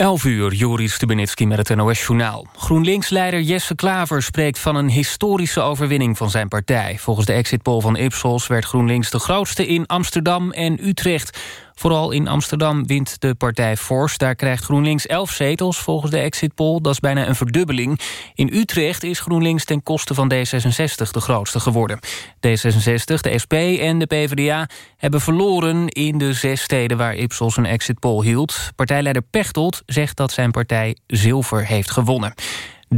11 uur, Joris Stubenitski met het NOS-journaal. GroenLinks-leider Jesse Klaver spreekt van een historische overwinning van zijn partij. Volgens de exitpoll van Ipsos werd GroenLinks de grootste in Amsterdam en Utrecht. Vooral in Amsterdam wint de partij fors. Daar krijgt GroenLinks 11 zetels volgens de exit poll. Dat is bijna een verdubbeling. In Utrecht is GroenLinks ten koste van D66 de grootste geworden. D66, de SP en de PvdA hebben verloren in de zes steden... waar Ipsos een exit poll hield. Partijleider Pechtold zegt dat zijn partij zilver heeft gewonnen.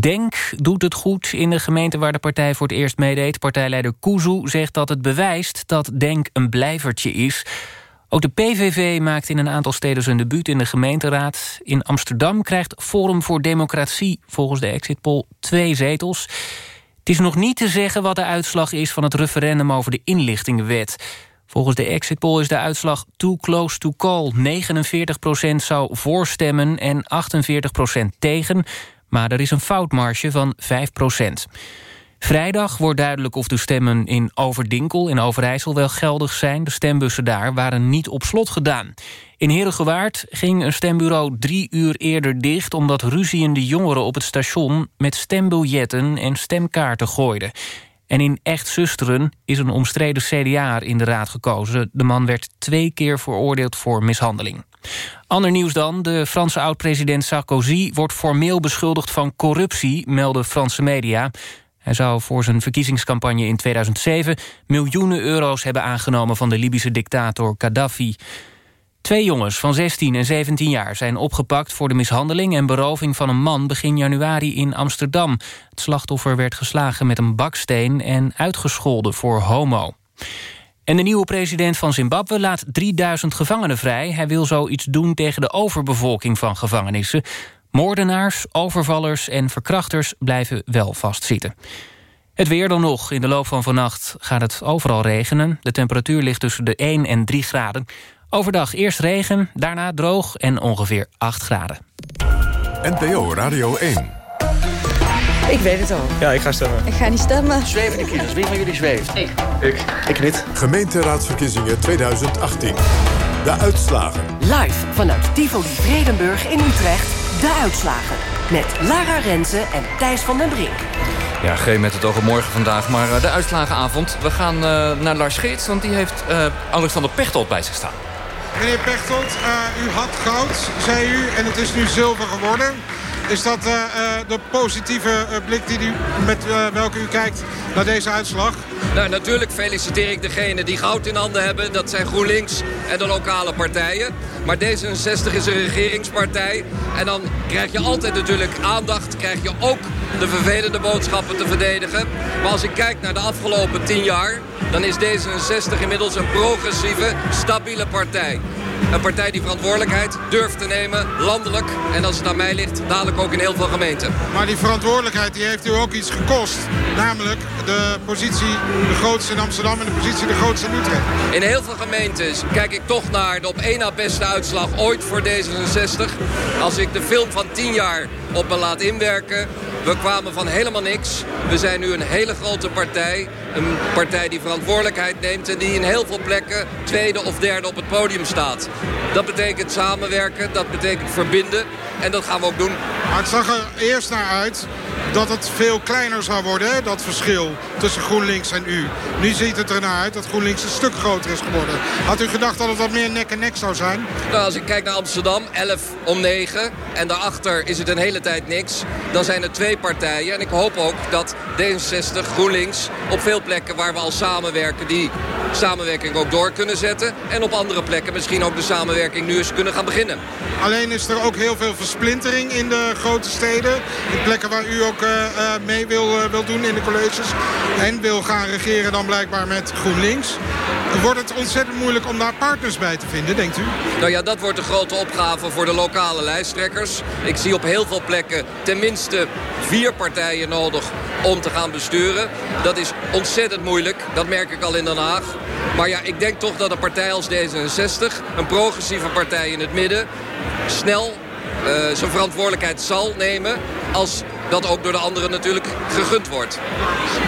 Denk doet het goed in de gemeente waar de partij voor het eerst meedeed. Partijleider Kuzu zegt dat het bewijst dat Denk een blijvertje is... Ook de PVV maakt in een aantal steden zijn debuut in de gemeenteraad. In Amsterdam krijgt Forum voor Democratie volgens de exitpoll twee zetels. Het is nog niet te zeggen wat de uitslag is van het referendum over de inlichtingenwet. Volgens de exitpoll is de uitslag too close to call. 49% zou voorstemmen en 48% tegen. Maar er is een foutmarge van 5 Vrijdag wordt duidelijk of de stemmen in Overdinkel in Overijssel wel geldig zijn. De stembussen daar waren niet op slot gedaan. In Herengewaard ging een stembureau drie uur eerder dicht... omdat ruziende jongeren op het station met stembiljetten en stemkaarten gooiden. En in Echt Zusteren is een omstreden CDA in de raad gekozen. De man werd twee keer veroordeeld voor mishandeling. Ander nieuws dan. De Franse oud-president Sarkozy wordt formeel beschuldigd van corruptie, melden Franse media. Hij zou voor zijn verkiezingscampagne in 2007 miljoenen euro's hebben aangenomen van de Libische dictator Gaddafi. Twee jongens van 16 en 17 jaar zijn opgepakt voor de mishandeling en beroving van een man begin januari in Amsterdam. Het slachtoffer werd geslagen met een baksteen en uitgescholden voor homo. En de nieuwe president van Zimbabwe laat 3000 gevangenen vrij. Hij wil zoiets doen tegen de overbevolking van gevangenissen. Moordenaars, overvallers en verkrachters blijven wel vastzitten. Het weer dan nog. In de loop van vannacht gaat het overal regenen. De temperatuur ligt tussen de 1 en 3 graden. Overdag eerst regen, daarna droog en ongeveer 8 graden. NPO Radio 1. Ik weet het al. Ja, ik ga stemmen. Ik ga niet stemmen. Zwevende kiezers. Wie van jullie zweeft? Ik. Ik. Ik niet. Gemeenteraadsverkiezingen 2018. De uitslagen. Live vanuit Tivoli Vredenburg in Utrecht. De uitslagen. Met Lara Rensen en Thijs van den Brink. Ja, geen met het oog op morgen vandaag, maar eh, de uitslagenavond. We gaan uh, naar Lars Geerts, want die heeft uh, Alexander Pechtold bij zich staan. Meneer Pechtold, u had goud, zei u, en het is nu zilver geworden. Is dat uh, de positieve uh, blik die u, met welke u kijkt naar deze uitslag? Nou, natuurlijk feliciteer ik degene die goud in handen hebben. Dat zijn GroenLinks en de lokale partijen. Maar D66 is een regeringspartij. En dan krijg je altijd natuurlijk aandacht. Krijg je ook de vervelende boodschappen te verdedigen. Maar als ik kijk naar de afgelopen tien jaar... dan is D66 inmiddels een progressieve, stabiele partij. Een partij die verantwoordelijkheid durft te nemen, landelijk. En als het aan mij ligt, dadelijk ook in heel veel gemeenten. Maar die verantwoordelijkheid die heeft u ook iets gekost. Namelijk de positie de grootste in Amsterdam en de positie de grootste in Utrecht. In heel veel gemeentes kijk ik toch naar de op één na beste uitslag ooit voor D66. Als ik de film van 10 jaar op me laat inwerken... We kwamen van helemaal niks. We zijn nu een hele grote partij. Een partij die verantwoordelijkheid neemt en die in heel veel plekken tweede of derde op het podium staat. Dat betekent samenwerken, dat betekent verbinden en dat gaan we ook doen. Maar het zag er eerst naar uit dat het veel kleiner zou worden, hè, dat verschil tussen GroenLinks en u. Nu ziet het er naar uit dat GroenLinks een stuk groter is geworden. Had u gedacht dat het wat meer nek en nek zou zijn? Nou, als ik kijk naar Amsterdam, 11 om 9 en daarachter is het een hele tijd niks. Dan zijn er twee partijen en ik hoop ook dat D66, GroenLinks op veel plekken waar we al samenwerken... die samenwerking ook door kunnen zetten. En op andere plekken misschien ook de samenwerking nu eens kunnen gaan beginnen. Alleen is er ook heel veel versplintering in de grote steden. In plekken waar u ook uh, mee wil, uh, wil doen in de colleges. En wil gaan regeren dan blijkbaar met GroenLinks. Wordt het ontzettend moeilijk om daar partners bij te vinden, denkt u? Nou ja, dat wordt de grote opgave voor de lokale lijsttrekkers. Ik zie op heel veel plekken tenminste vier partijen nodig om te gaan besturen. Dat is ontzettend moeilijk, dat merk ik al in Den Haag. Maar ja, ik denk toch dat een partij als D66, een progressieve partij in het midden... snel zijn verantwoordelijkheid zal nemen als dat ook door de anderen natuurlijk gegund wordt.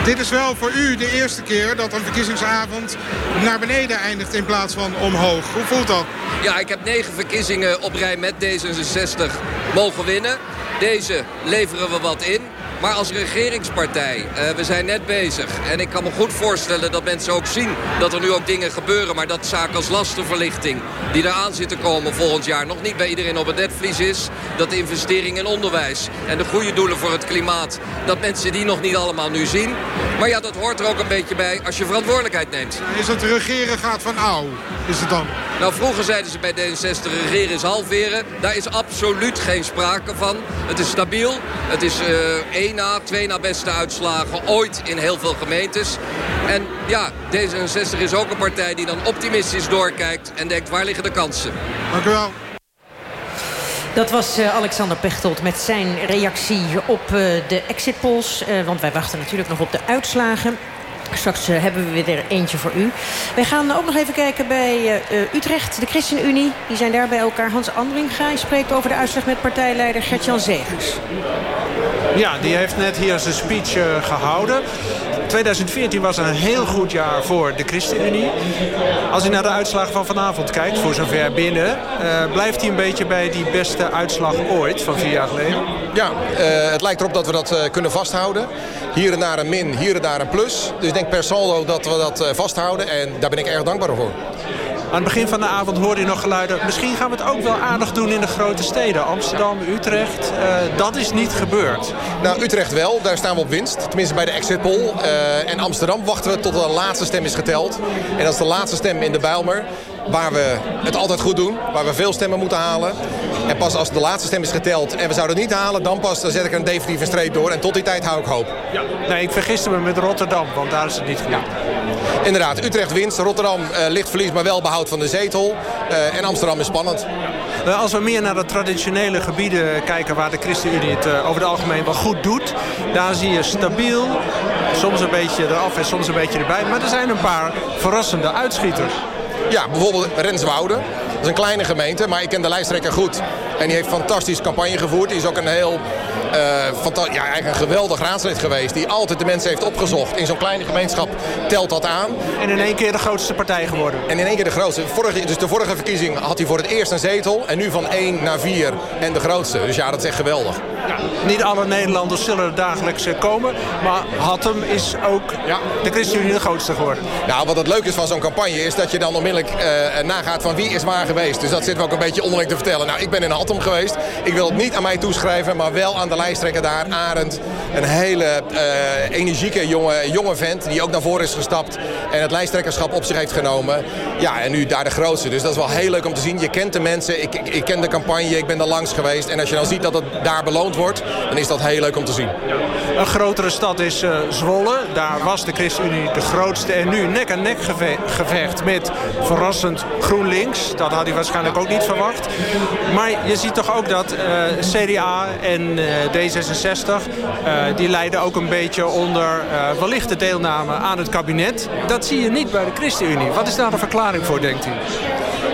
Dit is wel voor u de eerste keer dat een verkiezingsavond naar beneden eindigt in plaats van omhoog. Hoe voelt dat? Ja, ik heb negen verkiezingen op rij met D66 mogen winnen. Deze leveren we wat in. Maar als regeringspartij, uh, we zijn net bezig. En ik kan me goed voorstellen dat mensen ook zien dat er nu ook dingen gebeuren. Maar dat zaken als lastenverlichting, die eraan zitten komen volgend jaar... nog niet bij iedereen op het netvlies is. Dat de investering in onderwijs en de goede doelen voor het klimaat... dat mensen die nog niet allemaal nu zien. Maar ja, dat hoort er ook een beetje bij als je verantwoordelijkheid neemt. Is het regeren gaat van ouw, is het dan? Nou, vroeger zeiden ze bij D66 regeren is halveren. Daar is absoluut geen sprake van. Het is stabiel. Het is uh, één na, twee na beste uitslagen ooit in heel veel gemeentes. En ja, D66 is ook een partij die dan optimistisch doorkijkt en denkt waar liggen de kansen. Dank u wel. Dat was uh, Alexander Pechtold met zijn reactie op uh, de exit polls. Uh, want wij wachten natuurlijk nog op de uitslagen. Straks hebben we weer eentje voor u. Wij gaan ook nog even kijken bij Utrecht, de ChristenUnie. Die zijn daar bij elkaar. Hans Andringa spreekt over de uitslag met partijleider Gertjan Zegers. Ja, die heeft net hier zijn speech uh, gehouden. 2014 was een heel goed jaar voor de ChristenUnie. Als u naar de uitslag van vanavond kijkt, voor zover binnen... Uh, blijft hij een beetje bij die beste uitslag ooit van vier jaar geleden? Ja, uh, het lijkt erop dat we dat kunnen vasthouden. Hier en daar een min, hier en daar een plus. Dus ik denk per saldo dat we dat vasthouden. En daar ben ik erg dankbaar voor. Aan het begin van de avond hoorde je nog geluiden... misschien gaan we het ook wel aardig doen in de grote steden. Amsterdam, Utrecht. Uh, dat is niet gebeurd. Nou, Utrecht wel. Daar staan we op winst. Tenminste bij de exit poll. Uh, en Amsterdam wachten we tot de laatste stem is geteld. En dat is de laatste stem in de Bijlmer. Waar we het altijd goed doen. Waar we veel stemmen moeten halen. En pas als de laatste stem is geteld en we zouden het niet halen... dan pas dan zet ik er een definitieve streep door. En tot die tijd hou ik hoop. Ja. Nee, ik vergiste me met Rotterdam, want daar is het niet gelukt. Ja. Inderdaad, Utrecht winst. Rotterdam uh, licht verlies, maar wel behoud van de zetel. Uh, en Amsterdam is spannend. Uh, als we meer naar de traditionele gebieden kijken... waar de ChristenUnie het over het algemeen wel goed doet... daar zie je stabiel, soms een beetje eraf en soms een beetje erbij. Maar er zijn een paar verrassende uitschieters. Ja, bijvoorbeeld Renswoude. Dat is een kleine gemeente, maar ik ken de lijsttrekker goed. En die heeft fantastisch campagne gevoerd. Die is ook een heel, uh, ja, eigenlijk een geweldig raadslid geweest. Die altijd de mensen heeft opgezocht. In zo'n kleine gemeenschap telt dat aan. En in één keer de grootste partij geworden. En in één keer de grootste. Vorige, dus de vorige verkiezing had hij voor het eerst een zetel. En nu van 1 naar 4 en de grootste. Dus ja, dat is echt geweldig. Ja, niet alle Nederlanders zullen er dagelijks komen. Maar Hattem is ook ja. de ChristenUnie de grootste geworden. Nou, wat het leuke is van zo'n campagne is dat je dan onmiddellijk uh, nagaat van wie is waar geweest. Dus dat zit we ook een beetje onderling te vertellen. Nou, ik ben in Hattem geweest. Ik wil het niet aan mij toeschrijven, maar wel aan de lijsttrekker daar, Arend. Een hele uh, energieke jonge, jonge vent die ook naar voren is gestapt. En het lijsttrekkerschap op zich heeft genomen. Ja, en nu daar de grootste. Dus dat is wel heel leuk om te zien. Je kent de mensen, ik, ik, ik ken de campagne, ik ben er langs geweest. En als je dan ziet dat het daar beloond wordt, dan is dat heel leuk om te zien. Een grotere stad is uh, Zwolle. Daar was de ChristenUnie de grootste. En nu nek aan nek geve gevecht met verrassend GroenLinks. Dat had hij waarschijnlijk ook niet verwacht. Maar je ziet toch ook dat uh, CDA en uh, D66... die leiden ook een beetje onder wellicht de deelname aan het kabinet. Dat zie je niet bij de ChristenUnie. Wat is daar de verklaring voor, denkt u?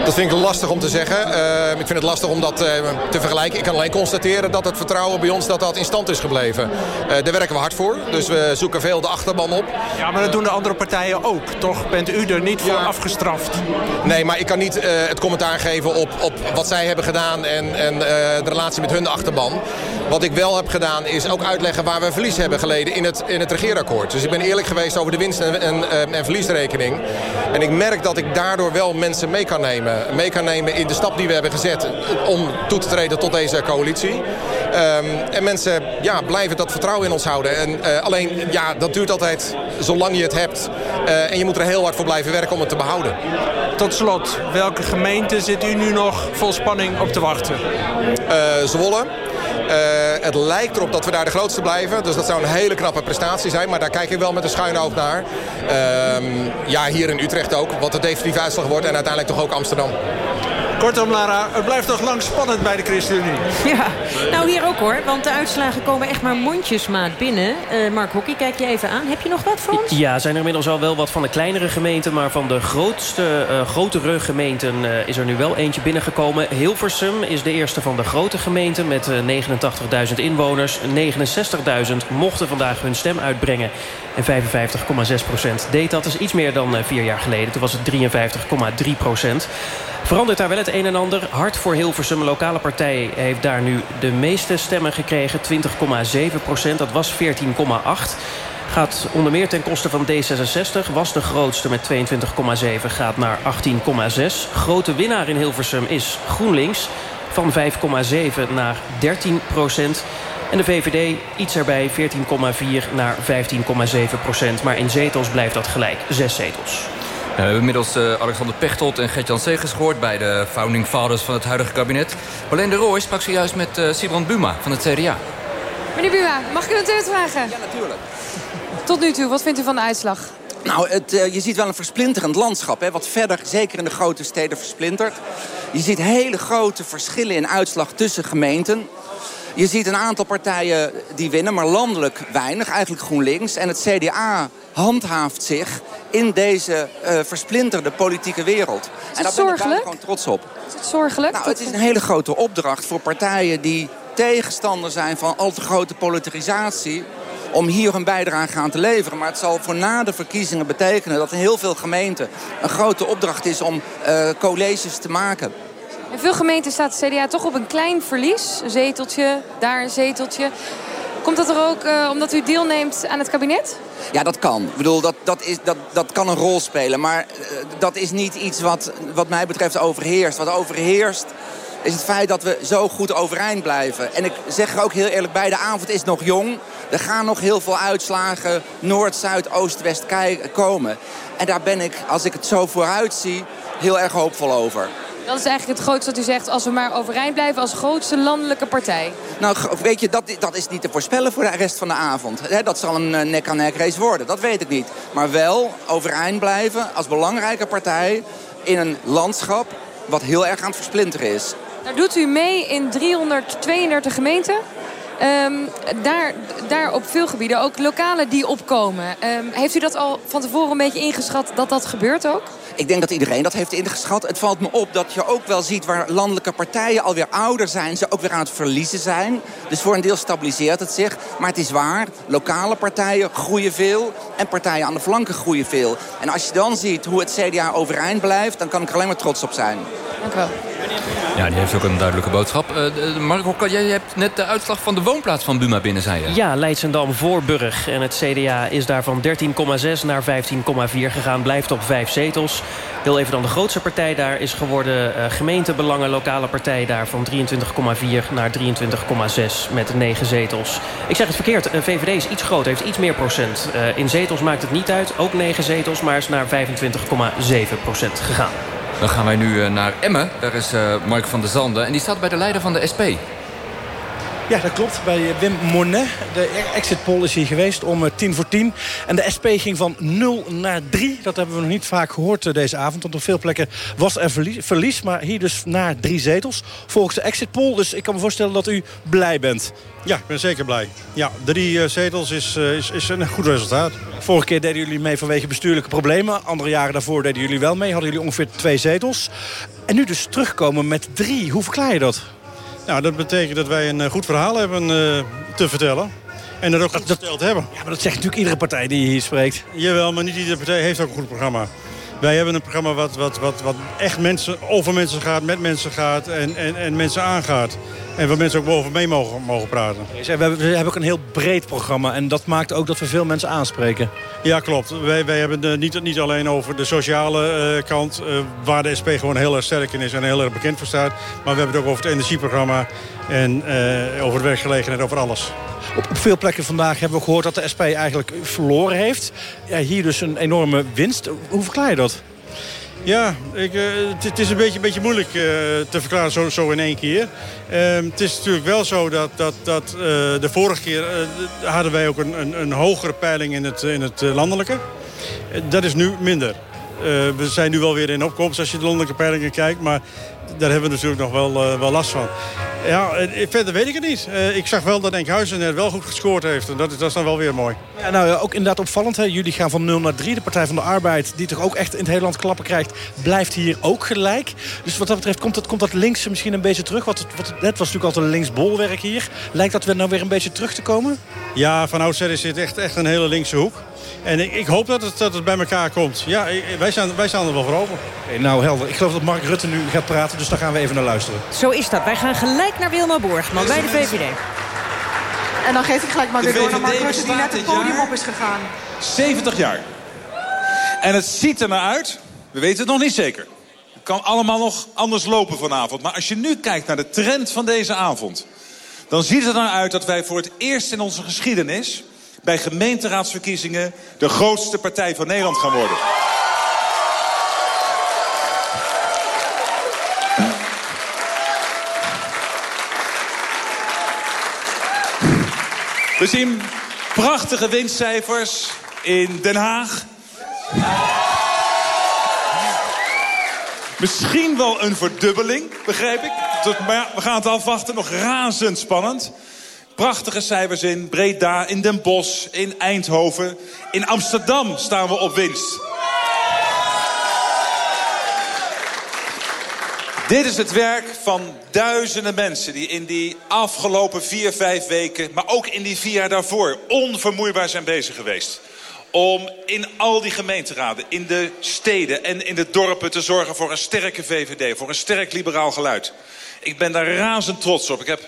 Dat vind ik lastig om te zeggen. Uh, ik vind het lastig om dat uh, te vergelijken. Ik kan alleen constateren dat het vertrouwen bij ons dat dat in stand is gebleven. Uh, daar werken we hard voor. Dus we zoeken veel de achterban op. Ja, maar dat doen de andere partijen ook. Toch bent u er niet voor ja. afgestraft? Nee, maar ik kan niet het commentaar geven op, op wat zij hebben gedaan... en, en de relatie met hun achterban. Wat ik wel heb gedaan is ook uitleggen waar we verlies hebben geleden in het, in het regeerakkoord. Dus ik ben eerlijk geweest over de winst- en, en, en verliesrekening. En ik merk dat ik daardoor wel mensen mee kan nemen mee kan nemen in de stap die we hebben gezet om toe te treden tot deze coalitie. Um, en mensen ja, blijven dat vertrouwen in ons houden. En, uh, alleen, ja, dat duurt altijd zolang je het hebt. Uh, en je moet er heel hard voor blijven werken om het te behouden. Tot slot, welke gemeente zit u nu nog vol spanning op te wachten? Uh, Zwolle. Uh, het lijkt erop dat we daar de grootste blijven. Dus dat zou een hele knappe prestatie zijn. Maar daar kijk ik wel met een schuin oog naar. Uh, ja, hier in Utrecht ook. Wat de definitieve uitslag wordt. En uiteindelijk toch ook Amsterdam. Kortom, Lara, het blijft nog lang spannend bij de ChristenUnie. Ja, nou hier ook hoor. Want de uitslagen komen echt maar mondjesmaat binnen. Uh, Mark Hockey, kijk je even aan. Heb je nog wat voor ons? Ja, zijn er inmiddels al wel wat van de kleinere gemeenten. Maar van de grootste, uh, grotere gemeenten uh, is er nu wel eentje binnengekomen. Hilversum is de eerste van de grote gemeenten met 89.000 inwoners. 69.000 mochten vandaag hun stem uitbrengen. En 55,6 procent deed dat. is iets meer dan vier jaar geleden. Toen was het 53,3 procent. Verandert daar wel het een en ander. Hart voor Hilversum, lokale partij, heeft daar nu de meeste stemmen gekregen. 20,7 procent, dat was 14,8 Gaat onder meer ten koste van D66. Was de grootste met 22,7. Gaat naar 18,6. Grote winnaar in Hilversum is GroenLinks. Van 5,7 naar 13 procent. En de VVD iets erbij, 14,4 naar 15,7 procent. Maar in zetels blijft dat gelijk, zes zetels. We hebben inmiddels uh, Alexander Pechtold en Gert-Jan Segers gehoord... bij de founding fathers van het huidige kabinet. Marlene de Rooij sprak zojuist met uh, Sibrand Buma van het CDA. Meneer Buma, mag ik u het even vragen? Ja, natuurlijk. Tot nu toe, wat vindt u van de uitslag? Nou, het, uh, je ziet wel een versplinterend landschap. Hè, wat verder, zeker in de grote steden, versplintert. Je ziet hele grote verschillen in uitslag tussen gemeenten. Je ziet een aantal partijen die winnen, maar landelijk weinig. Eigenlijk GroenLinks. En het CDA handhaaft zich in deze uh, versplinterde politieke wereld. en daar zorgelijk? ben ik gewoon trots op. Is het zorgelijk? Nou, het is een hele grote opdracht voor partijen die tegenstander zijn van al te grote polarisatie om hier hun bijdrage aan te leveren. Maar het zal voor na de verkiezingen betekenen dat in heel veel gemeenten een grote opdracht is om uh, colleges te maken. In veel gemeenten staat de CDA toch op een klein verlies. Een zeteltje, daar een zeteltje. Komt dat er ook uh, omdat u deelneemt aan het kabinet? Ja, dat kan. Ik bedoel, dat, dat, is, dat, dat kan een rol spelen. Maar uh, dat is niet iets wat, wat mij betreft overheerst. Wat overheerst is het feit dat we zo goed overeind blijven. En ik zeg er ook heel eerlijk bij, de avond is nog jong. Er gaan nog heel veel uitslagen Noord, Zuid, Oost, West komen. En daar ben ik, als ik het zo vooruit zie, heel erg hoopvol over. Dat is eigenlijk het grootste wat u zegt, als we maar overeind blijven als grootste landelijke partij. Nou, weet je, dat, dat is niet te voorspellen voor de rest van de avond. Dat zal een nek-aan-nek race worden, dat weet ik niet. Maar wel overeind blijven als belangrijke partij in een landschap wat heel erg aan het versplinteren is. Daar doet u mee in 332 gemeenten. Um, daar, daar op veel gebieden ook lokalen die opkomen. Um, heeft u dat al van tevoren een beetje ingeschat dat dat gebeurt ook? Ik denk dat iedereen dat heeft ingeschat. Het valt me op dat je ook wel ziet waar landelijke partijen alweer ouder zijn. Ze ook weer aan het verliezen zijn. Dus voor een deel stabiliseert het zich. Maar het is waar, lokale partijen groeien veel. En partijen aan de flanken groeien veel. En als je dan ziet hoe het CDA overeind blijft... dan kan ik er alleen maar trots op zijn. Dank u wel. Ja, die heeft ook een duidelijke boodschap. Uh, Marco, jij hebt net de uitslag van de woonplaats van Buma binnen, zei je. Ja, Leidsendam-Voorburg. En het CDA is daar van 13,6 naar 15,4 gegaan. Blijft op vijf zetels. Heel even dan de grootste partij daar is geworden uh, gemeentebelangen. Lokale partij daar van 23,4 naar 23,6 met 9 zetels. Ik zeg het verkeerd, uh, VVD is iets groter, heeft iets meer procent. In zetels maakt het niet uit, ook 9 zetels, maar is naar 25,7 procent gegaan. Dan gaan wij nu naar Emmen. Daar is uh, Mark van der Zanden. En die staat bij de leider van de SP. Ja, dat klopt. Bij Wim Monet. De exit poll is hier geweest om uh, tien voor tien. En de SP ging van 0 naar 3. Dat hebben we nog niet vaak gehoord uh, deze avond. Want op veel plekken was er verlies. Maar hier dus naar drie zetels. Volgens de exit poll. Dus ik kan me voorstellen dat u blij bent. Ja, ik ben zeker blij. Ja, drie zetels is, is, is een goed resultaat. Vorige keer deden jullie mee vanwege bestuurlijke problemen. Andere jaren daarvoor deden jullie wel mee. Hadden jullie ongeveer twee zetels. En nu dus terugkomen met drie. Hoe verklaar je dat? Nou, dat betekent dat wij een goed verhaal hebben uh, te vertellen. En dat ook goed verteld hebben. Ja, maar dat zegt natuurlijk iedere partij die hier spreekt. Jawel, maar niet iedere partij heeft ook een goed programma. Wij hebben een programma wat, wat, wat, wat echt mensen, over mensen gaat, met mensen gaat en, en, en mensen aangaat. En waar mensen ook boven mee mogen, mogen praten. We hebben, we hebben ook een heel breed programma. En dat maakt ook dat we veel mensen aanspreken. Ja, klopt. Wij, wij hebben de, niet, niet alleen over de sociale uh, kant... Uh, waar de SP gewoon heel erg sterk in is en heel erg bekend voor staat. Maar we hebben het ook over het energieprogramma. En uh, over de werkgelegenheid, over alles. Op, veel plekken vandaag hebben we gehoord dat de SP eigenlijk verloren heeft. Ja, hier dus een enorme winst. Hoe verklaar je dat? Ja, uh, het is een beetje, beetje moeilijk uh, te verklaren zo, zo in één keer. Uh, het is natuurlijk wel zo dat, dat, dat de vorige keer hadden wij ook een, een, een, hogere peiling in het, in het landelijke. dat is nu minder. we zijn nu wel weer in opkomst als je de landelijke peilingen kijkt. Maar daar hebben we natuurlijk nog wel, wel last van. Ja, verder weet ik het niet. ik zag wel dat Enkhuizen net wel goed gescoord heeft. En dat is, dat is dan wel weer mooi. Ja, nou, ook inderdaad opvallend. Hè? Jullie gaan van 0 naar 3. De Partij van de Arbeid, die toch ook echt in het hele land klappen krijgt... blijft hier ook gelijk. Dus wat dat betreft komt dat, komt dat links misschien een beetje terug. Wat, wat, het was natuurlijk altijd een linksbolwerk hier. Lijkt dat weer nou weer een beetje terug te komen? Ja, van oudsher is dit echt, echt een hele linkse hoek. En ik, ik, hoop dat het, dat het bij elkaar komt. Ja, wij staan, wij staan er wel voor open. nou, helder. Ik geloof dat Mark Rutte nu gaat praten, dus daar gaan we even naar luisteren. Zo is dat. Wij gaan gelijk naar Wilma Borgman bij de VVD. En dan geef ik gelijk maar weer door naar Mark Rutte, die net het podium op is gegaan. 70 jaar. En het ziet er naar uit, we weten het nog niet zeker. Het kan allemaal nog anders lopen vanavond. Maar als je nu kijkt naar de trend van deze avond... dan ziet het er naar uit dat wij voor het eerst in onze geschiedenis bij gemeenteraadsverkiezingen de grootste partij van Nederland gaan worden. We zien prachtige winstcijfers in Den Haag. Misschien wel een verdubbeling, begrijp ik. Maar we gaan het afwachten, nog razendspannend prachtige cijfers in. Breda, in Den Bosch, in Eindhoven. In Amsterdam staan we op winst. Dit is het werk van duizenden mensen die in die afgelopen vier, vijf weken... maar ook in die vier jaar daarvoor onvermoeibaar zijn bezig geweest. Om in al die gemeenteraden, in de steden en in de dorpen te zorgen voor een sterke VVD. Voor een sterk liberaal geluid. Ik ben daar razend trots op. Ik heb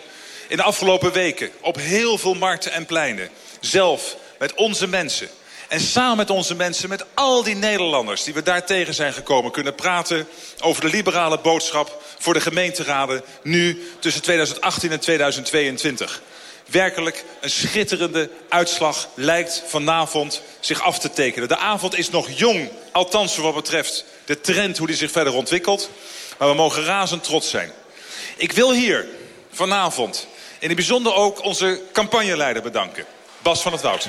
in de afgelopen weken op heel veel markten en pleinen. Zelf, met onze mensen. En samen met onze mensen, met al die Nederlanders die we daar tegen zijn gekomen... kunnen praten over de liberale boodschap voor de gemeenteraden... nu tussen 2018 en 2022. Werkelijk een schitterende uitslag lijkt vanavond zich af te tekenen. De avond is nog jong, althans voor wat betreft de trend hoe die zich verder ontwikkelt. Maar we mogen razend trots zijn. Ik wil hier vanavond in het bijzonder ook onze campagneleider bedanken. Bas van het Woud.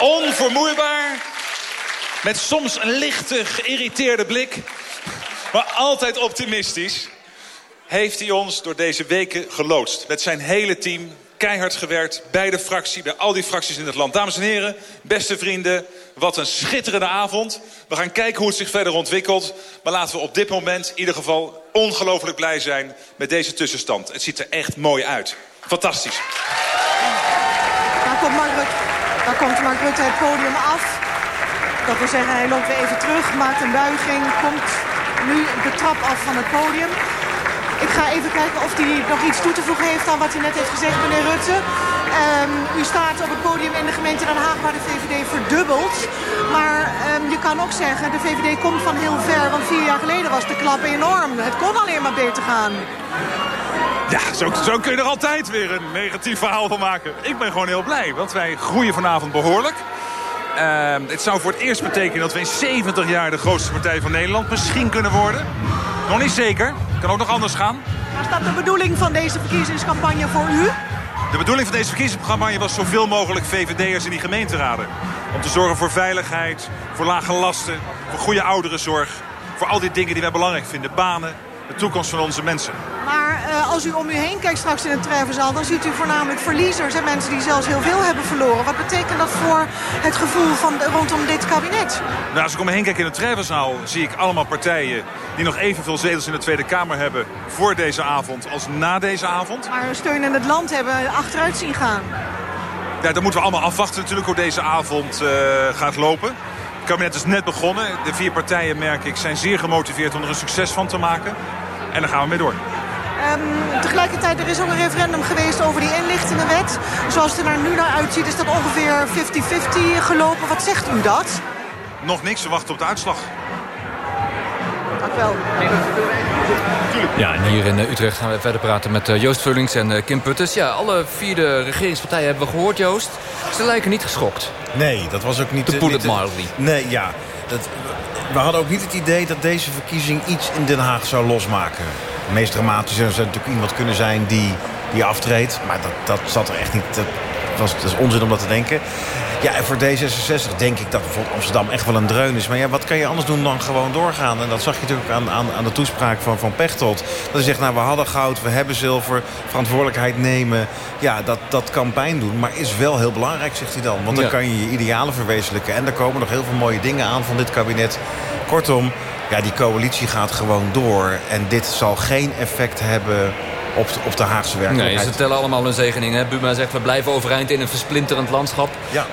Onvermoeibaar. Met soms een lichte, geïrriteerde blik. Maar altijd optimistisch. Heeft hij ons door deze weken geloodst. Met zijn hele team keihard gewerkt bij de fractie, bij al die fracties in het land. Dames en heren, beste vrienden, wat een schitterende avond. We gaan kijken hoe het zich verder ontwikkelt. Maar laten we op dit moment in ieder geval ongelooflijk blij zijn met deze tussenstand. Het ziet er echt mooi uit. Fantastisch. Daar komt Mark Rutte, daar komt Mark Rutte het podium af. Dat wil zeggen, hij loopt weer even terug, maakt een buiging, komt nu de trap af van het podium. Ik ga even kijken of hij nog iets toe te voegen heeft aan wat hij net heeft gezegd, meneer Rutte. Um, u staat op het podium in de gemeente Den Haag waar de VVD verdubbelt. Maar um, je kan ook zeggen, de VVD komt van heel ver. Want vier jaar geleden was de klap enorm. Het kon alleen maar beter gaan. Ja, zo, zo kun je er altijd weer een negatief verhaal van maken. Ik ben gewoon heel blij, want wij groeien vanavond behoorlijk. Uh, het zou voor het eerst betekenen dat we in 70 jaar de grootste partij van Nederland misschien kunnen worden. Nog niet zeker. Kan ook nog anders gaan. Waar staat de bedoeling van deze verkiezingscampagne voor u? De bedoeling van deze verkiezingscampagne was zoveel mogelijk VVD'ers in die gemeenteraden. Om te zorgen voor veiligheid, voor lage lasten, voor goede ouderenzorg. Voor al die dingen die wij belangrijk vinden. Banen, de toekomst van onze mensen. Maar uh, als u om u heen kijkt straks in een treffenzaal... dan ziet u voornamelijk verliezers en mensen die zelfs heel veel hebben verloren. Wat betekent dat voor het gevoel van, rondom dit kabinet? Nou, als ik om me heen kijk in de treffenzaal... zie ik allemaal partijen die nog evenveel zetels in de Tweede Kamer hebben... voor deze avond als na deze avond. Maar steun in het land hebben achteruit zien gaan. Ja, dan moeten we allemaal afwachten natuurlijk hoe deze avond uh, gaat lopen. Het kabinet is net begonnen. De vier partijen, merk ik, zijn zeer gemotiveerd om er een succes van te maken. En daar gaan we mee door. Um, tegelijkertijd, er is ook een referendum geweest over die inlichtingenwet. Zoals het er nou nu naar uitziet, is dat ongeveer 50-50 gelopen. Wat zegt u dat? Nog niks, we wachten op de uitslag. Dank wel. Ja, en hier in Utrecht gaan we verder praten met eh, Joost Vullings en eh, Kim Putters. Ja, alle vier de regeringspartijen hebben we gehoord, Joost. Ze lijken niet geschokt. Nee, dat was ook niet... To put it mildly. Nee, ja. Dat, we hadden ook niet het idee dat deze verkiezing iets in Den Haag zou losmaken. Het meest dramatische zou natuurlijk iemand kunnen zijn die die aftreedt. Maar dat, dat zat er echt niet... Dat was, dat is onzin om dat te denken. Ja, en voor D66 denk ik dat bijvoorbeeld Amsterdam echt wel een dreun is. Maar ja, wat kan je anders doen dan gewoon doorgaan? En dat zag je natuurlijk aan, aan, aan de toespraak van, van Pechtold. Dat hij zegt, nou, we hadden goud, we hebben zilver, verantwoordelijkheid nemen. Ja, dat, dat kan pijn doen, maar is wel heel belangrijk, zegt hij dan. Want dan Ja. kan je je idealen verwezenlijken. En er komen nog heel veel mooie dingen aan van dit kabinet. Kortom, ja, die coalitie gaat gewoon door. En dit zal geen effect hebben op, de- op de Haagse Nee, werkelijkheid. ze tellen allemaal hun zegening. Hè? Buma zegt, we blijven overeind in een versplinterend landschap. Ja.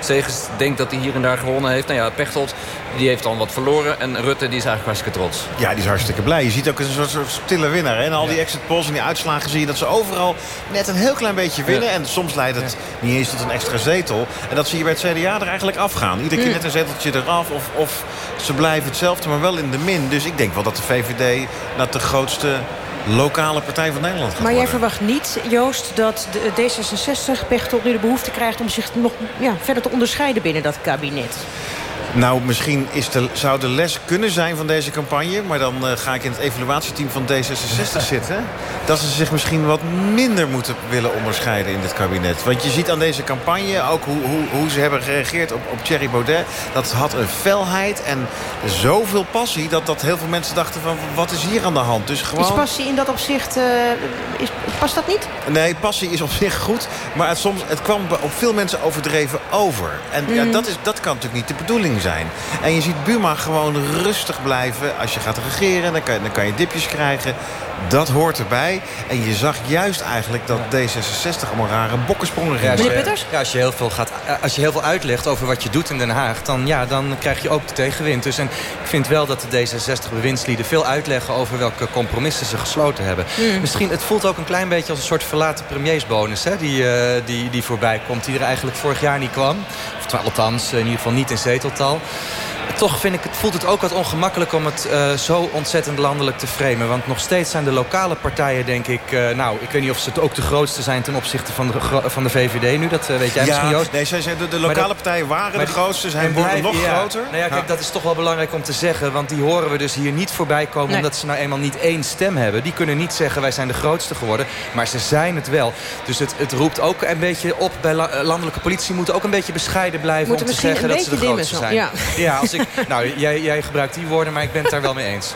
Denkt dat hij hier en daar gewonnen heeft. Nou ja, Pechtold die heeft dan wat verloren. En Rutte die is eigenlijk hartstikke trots. Ja, die is hartstikke blij. Je ziet ook een soort, soort stille winnaar. Hè? En al die exit polls en die uitslagen zie je dat ze overal net een heel klein beetje winnen. Ja. En soms leidt het niet eens tot een extra zetel. En dat zie je bij het CDA er eigenlijk afgaan. Iedere keer net een zeteltje eraf. Of, of ze blijven hetzelfde, maar wel in de min. Dus ik denk wel dat de VVD naar de grootste lokale partij van Nederland gaat Maar jij verwacht niet, Joost, dat de D66 Pechtold nu de behoefte krijgt... om zich nog ja, verder te onderscheiden binnen dat kabinet? Nou, misschien is de, zou de les kunnen zijn van deze campagne... maar dan eh, ga ik in het evaluatieteam van D66 zitten... dat ze zich misschien wat minder moeten willen onderscheiden in dit kabinet. Want je ziet aan deze campagne ook hoe, hoe, hoe ze hebben gereageerd op, op Thierry Baudet. Dat had een felheid en zoveel passie... Dat, dat heel veel mensen dachten van wat is hier aan de hand? Dus gewoon... Is passie in dat opzicht... eh, is, past dat niet? Nee, passie is op zich goed. Maar het, soms, het kwam op veel mensen overdreven over. En ja, Mm. dat, is, dat kan natuurlijk niet de bedoeling zijn. En je ziet Buma gewoon rustig blijven. Als je gaat regeren, dan kan, dan kan je dipjes krijgen. Dat hoort erbij. En je zag juist eigenlijk dat D66 allemaal rare bokkensprongen ging Meneer maken. Putters? Ja, als je, heel veel gaat, eh, als je heel veel uitlegt over wat je doet in Den Haag... Dan, ja, dan krijg je ook de tegenwind. Dus en ik vind wel dat de D66-bewindslieden veel uitleggen... over welke compromissen ze gesloten hebben. Mm. Misschien, het voelt ook een klein beetje als een soort verlaten premiersbonus... Hè, die, eh, die, die voorbij komt, die er eigenlijk vorig jaar niet kwam. Of althans, in ieder geval niet in zeteltal. well. Toch vind ik, het, voelt het ook wat ongemakkelijk om het eh, zo ontzettend landelijk te framen. Want nog steeds zijn de lokale partijen, denk ik... eh, nou, ik weet niet of ze het ook de grootste zijn ten opzichte van de, van de VVD nu. Dat eh, weet jij misschien, Joost. nee, zij zijn de, lokale dat- partijen waren de grootste. En worden blijven- nog ja. groter. Nou ja, kijk, dat is toch wel belangrijk om te zeggen. Want die horen we dus hier niet voorbij komen... Nee. omdat ze nou eenmaal niet één stem hebben. Die kunnen niet zeggen, wij zijn de grootste geworden. Maar ze zijn het wel. Dus het, het roept ook een beetje op bij la- landelijke politie... moeten ook een beetje bescheiden blijven Moeten om te zeggen dat ze de grootste dimmen zijn. Ja, als ik, nou, jij, jij gebruikt die woorden, maar ik ben het daar wel mee eens.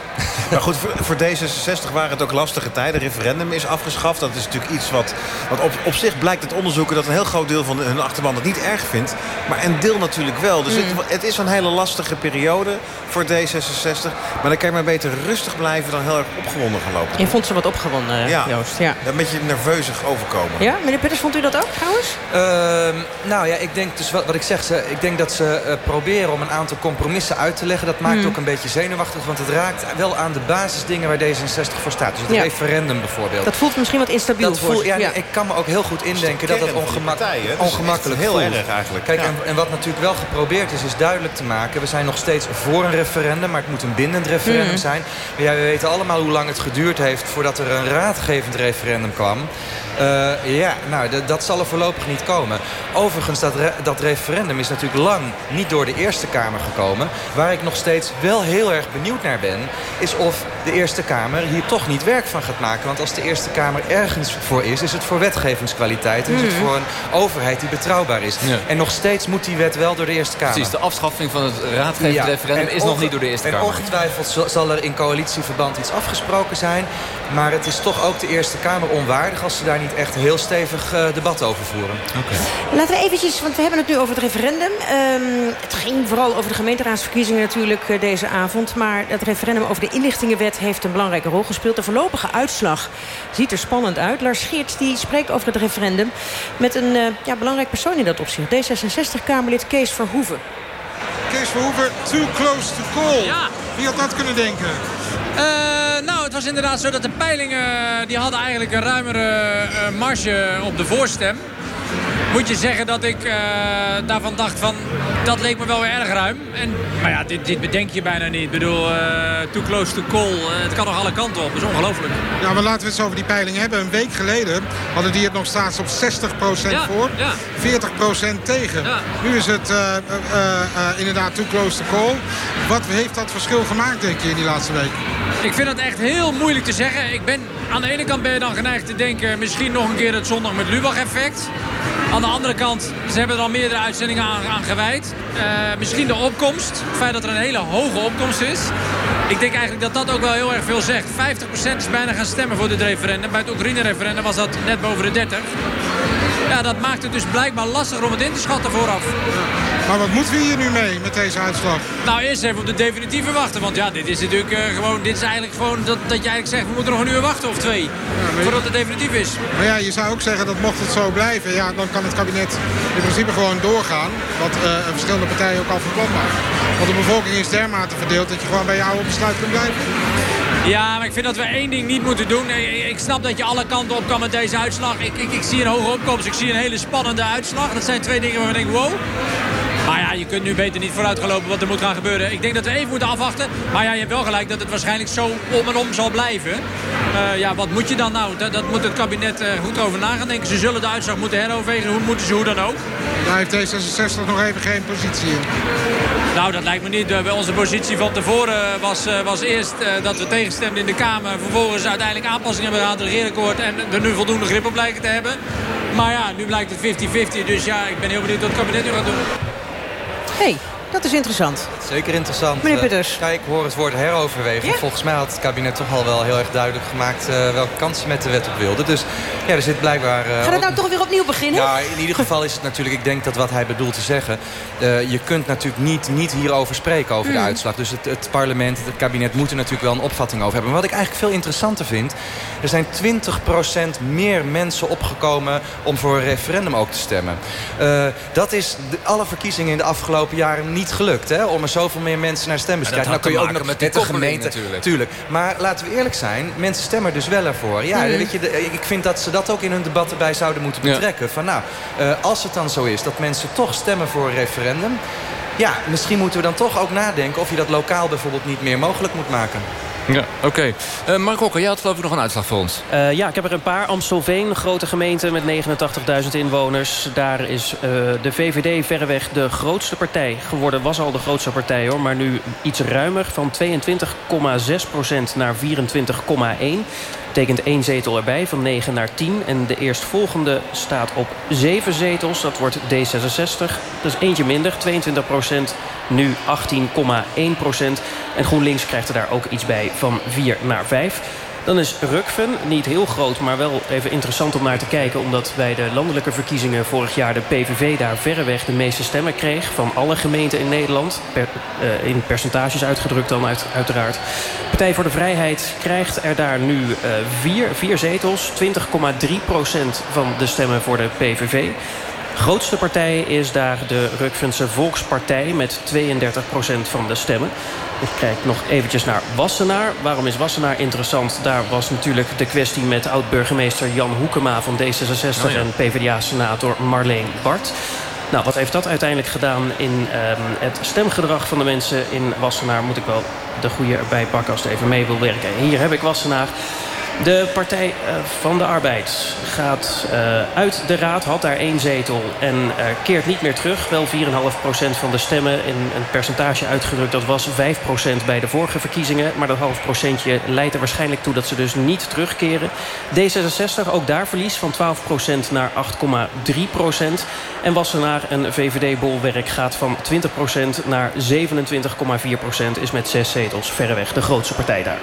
Maar goed, voor, voor D66 waren het ook lastige tijden. Referendum is afgeschaft. Dat is natuurlijk iets wat... wat op, op zich blijkt het onderzoeken dat een heel groot deel van hun achterban het niet erg vindt. Maar een deel natuurlijk wel. Dus het, het is een hele lastige periode voor D66. Maar dan kan je maar beter rustig blijven dan heel erg opgewonden gaan lopen. Je vond ze wat opgewonden, Ja. Joost. Ja. Een beetje nerveuzig overkomen. ja, meneer Putters, vond u dat ook trouwens? Ehm, nou ja, ik denk dus wat, wat ik zeg, ze, ik denk dat ze eh, proberen om een aantal compromissen uit te leggen. Dat maakt Hmm. ook een beetje zenuwachtig, want het raakt wel aan de basisdingen waar D66 voor staat. Dus het Ja. referendum bijvoorbeeld. Dat voelt misschien wat instabiel Dat ja, Ja. Ik kan me ook heel goed indenken dat dat ongemak partij, is ongemakkelijk heel voelt. erg eigenlijk. Kijk, Ja. en, en wat natuurlijk wel geprobeerd is, is duidelijk te maken... we zijn nog steeds voor een referendum, maar het moet een bindend referendum Mhm. zijn. Maar ja, we weten allemaal hoe lang het geduurd heeft... voordat er een raadgevend referendum kwam. Eh, ja, nou, dat zal er voorlopig niet komen. Overigens, dat, re- dat referendum is natuurlijk lang niet door de Eerste Kamer gekomen. Waar ik nog steeds wel heel erg benieuwd naar ben... is of de Eerste Kamer hier toch niet werk van gaat maken. Want als de Eerste Kamer ergens voor is... is het voor wetgevingskwaliteit en is het Mhm. voor een overheid die betrouwbaar is. Ja. En nog steeds moet die wet wel door de Eerste Kamer. Precies, de afschaffing van het raadgevend Ja, referendum en is nog niet door de Eerste en Kamer. ongetwijfeld zal- zal er in coalitieverband iets afgesproken zijn. Maar het is toch ook de Eerste Kamer onwaardig... als ze daar niet echt heel stevig eh, debat over voeren. Laten we eventjes, want we hebben het nu over het referendum. Ehm, het ging vooral over de gemeenteraadsverkiezingen natuurlijk eh, deze avond. Maar het referendum over de inlichtingenwet heeft een belangrijke rol gespeeld. De voorlopige uitslag ziet er spannend uit. Lars Geert die spreekt over het referendum met een eh, ja, belangrijk persoon in dat opzicht. D66-Kamerlid Kees Verhoeven. Kees Verhoeven, too close to call. Wie had dat kunnen denken? Eh, nou, het was inderdaad zo dat de peilingen... die hadden eigenlijk een ruimere marge op de voorstem. Moet je zeggen dat ik eh, daarvan dacht van... dat leek me wel weer erg ruim. En, maar ja, dit, dit bedenk je bijna niet. Ik bedoel, eh, too close to call. Eh, het kan nog alle kanten op. Dat is ongelooflijk. Ja, maar laten we het eens over die peiling hebben. Een week geleden hadden die het nog steeds op 60% Ja, voor, ja. 40% tegen. Nu is het inderdaad too close to call. Wat heeft dat verschil gemaakt, denk je, in die laatste week? Ik vind het echt heel moeilijk te zeggen. Ik ben, aan de ene kant ben je dan geneigd te denken... misschien nog een keer het zondag met Lubach effect. Aan de andere kant, ze hebben er al meerdere uitzendingen aan, gewijd. Uh, misschien de opkomst. Het feit dat er een hele hoge opkomst is. Ik denk eigenlijk dat dat ook wel heel erg veel zegt. 50% is bijna gaan stemmen voor dit referendum. Bij het Oekraïne-referendum was dat net boven de 30. Ja, dat maakt het dus blijkbaar lastiger om het in te schatten vooraf. Maar wat moeten we hier nu mee met deze uitslag? Nou, eerst even op de definitieve wachten. Want ja, dit is natuurlijk uh, gewoon... Dit is eigenlijk gewoon dat, dat je eigenlijk zegt... we moeten nog een uur wachten of twee. Ja, voordat het definitief is. Maar ja, je zou ook zeggen dat mocht het zo blijven... ja, dan kan het kabinet in principe gewoon doorgaan. Wat uh, verschillende partijen ook al van plan maken. Want de bevolking is dermate verdeeld... dat je gewoon bij je oude besluit kunt blijven. Ja, maar ik vind dat we één ding niet moeten doen. Ik, snap dat je alle kanten op kan met deze uitslag. Ik, ik, ik zie een hoge opkomst. Ik zie een hele spannende uitslag. Dat zijn twee dingen waar ik denk, wow. Maar ja, je kunt nu beter niet vooruitgelopen wat er moet gaan gebeuren. Ik denk dat we even moeten afwachten. Maar ja, je hebt wel gelijk dat het waarschijnlijk zo om en om zal blijven. Uh, ja, wat moet je dan nou? Dat, dat moet het kabinet uh, goed over na gaan denken. Ze zullen de uitslag moeten heroverwegen. Hoe moeten ze hoe dan ook? Daar heeft D66 nog even geen positie in. Nou, dat lijkt me niet. Bij onze positie van tevoren was, was eerst dat we tegenstemden in de Kamer. Vervolgens uiteindelijk aanpassingen hebben aan het regeerakkoord. En er nu voldoende grip op lijken te hebben. Maar ja, nu blijkt het 50-50. Dus ja, ik ben heel benieuwd wat het kabinet nu gaat doen hey, dat is interessant. Zeker interessant. Meneer Putters. Uh, kijk, hoor het woord heroverwegen. Volgens mij had het kabinet toch al wel heel erg duidelijk gemaakt... Uh, welke kansen met de wet op wilde. Dus ja, er zit blijkbaar... Uh, Gaat het nou toch weer opnieuw beginnen? Ja, in ieder geval is het natuurlijk... Ik denk dat wat hij bedoelt te zeggen... je kunt natuurlijk niet, niet hierover spreken, over de hmm. uitslag. Dus het, het parlement, het kabinet moeten natuurlijk wel een opvatting over hebben. Maar wat ik eigenlijk veel interessanter vind... Er zijn 20% meer mensen opgekomen om voor een referendum ook te stemmen. dat is de, alle verkiezingen in de afgelopen jaren niet gelukt. Hè, om er zoveel meer mensen naar stemmen te krijgen. Nou kun je ook nog met de gemeente natuurlijk. Tuurlijk. Maar laten we eerlijk zijn, mensen stemmen dus wel ervoor. Ja, hmm. weet je, ik vind dat ze dat ook in hun debat erbij zouden moeten betrekken. Van nou, uh, als het dan zo is dat mensen toch stemmen voor een referendum... ja, misschien moeten we dan toch ook nadenken of je dat lokaal bijvoorbeeld niet meer mogelijk moet maken. Ja, oké. Okay. Eh, Mark jij had geloof ik nog een uitslag voor ons. Uh, ja, ik heb er een paar. Amstelveen, grote gemeente met 89.000 inwoners. Daar is uh, de VVD verreweg de grootste partij geworden. Was al de grootste partij hoor, maar nu iets ruimer. Van 22,6% naar 24,1 betekent één zetel erbij, van 9 naar 10. En de eerstvolgende staat op 7 zetels. Dat wordt D66. Dat is eentje minder, 22 procent, nu 18,1 procent. En GroenLinks krijgt er daar ook iets bij van 4 naar 5. Dan is Rukven, niet heel groot, maar wel even interessant om naar te kijken... omdat bij de landelijke verkiezingen vorig jaar de PVV daar verreweg de meeste stemmen kreeg... van alle gemeenten in Nederland, uh, in percentages uitgedrukt dan uit, uiteraard. Partij voor de Vrijheid krijgt er daar nu uh, vier, vier zetels, 20,3 procent van de stemmen voor de PVV grootste partij is daar de Rukvense Volkspartij met 32% van de stemmen. Ik kijk nog eventjes naar Wassenaar. Waarom is Wassenaar interessant? Daar was natuurlijk de kwestie met oud-burgemeester Jan Hoekema van D66... Oh en PvdA-senator Marleen Bart. Nou, wat heeft dat uiteindelijk gedaan in um, het stemgedrag van de mensen in Wassenaar? Moet ik wel de goede erbij pakken als het even mee wil werken. Hier heb ik Wassenaar. De Partij eh, van de Arbeid gaat uh, uit de raad, had daar één zetel en uh, keert niet meer terug. Wel 4,5% van de stemmen in een percentage uitgedrukt. Dat was 5% bij de vorige verkiezingen. Maar dat half procentje leidt er waarschijnlijk toe dat ze dus niet terugkeren. D66, ook daar verlies van 12% naar 8,3%. En Wassenaar, een VVD-bolwerk, gaat van 20% naar 27,4%. Is met zes zetels verreweg de grootste partij daar.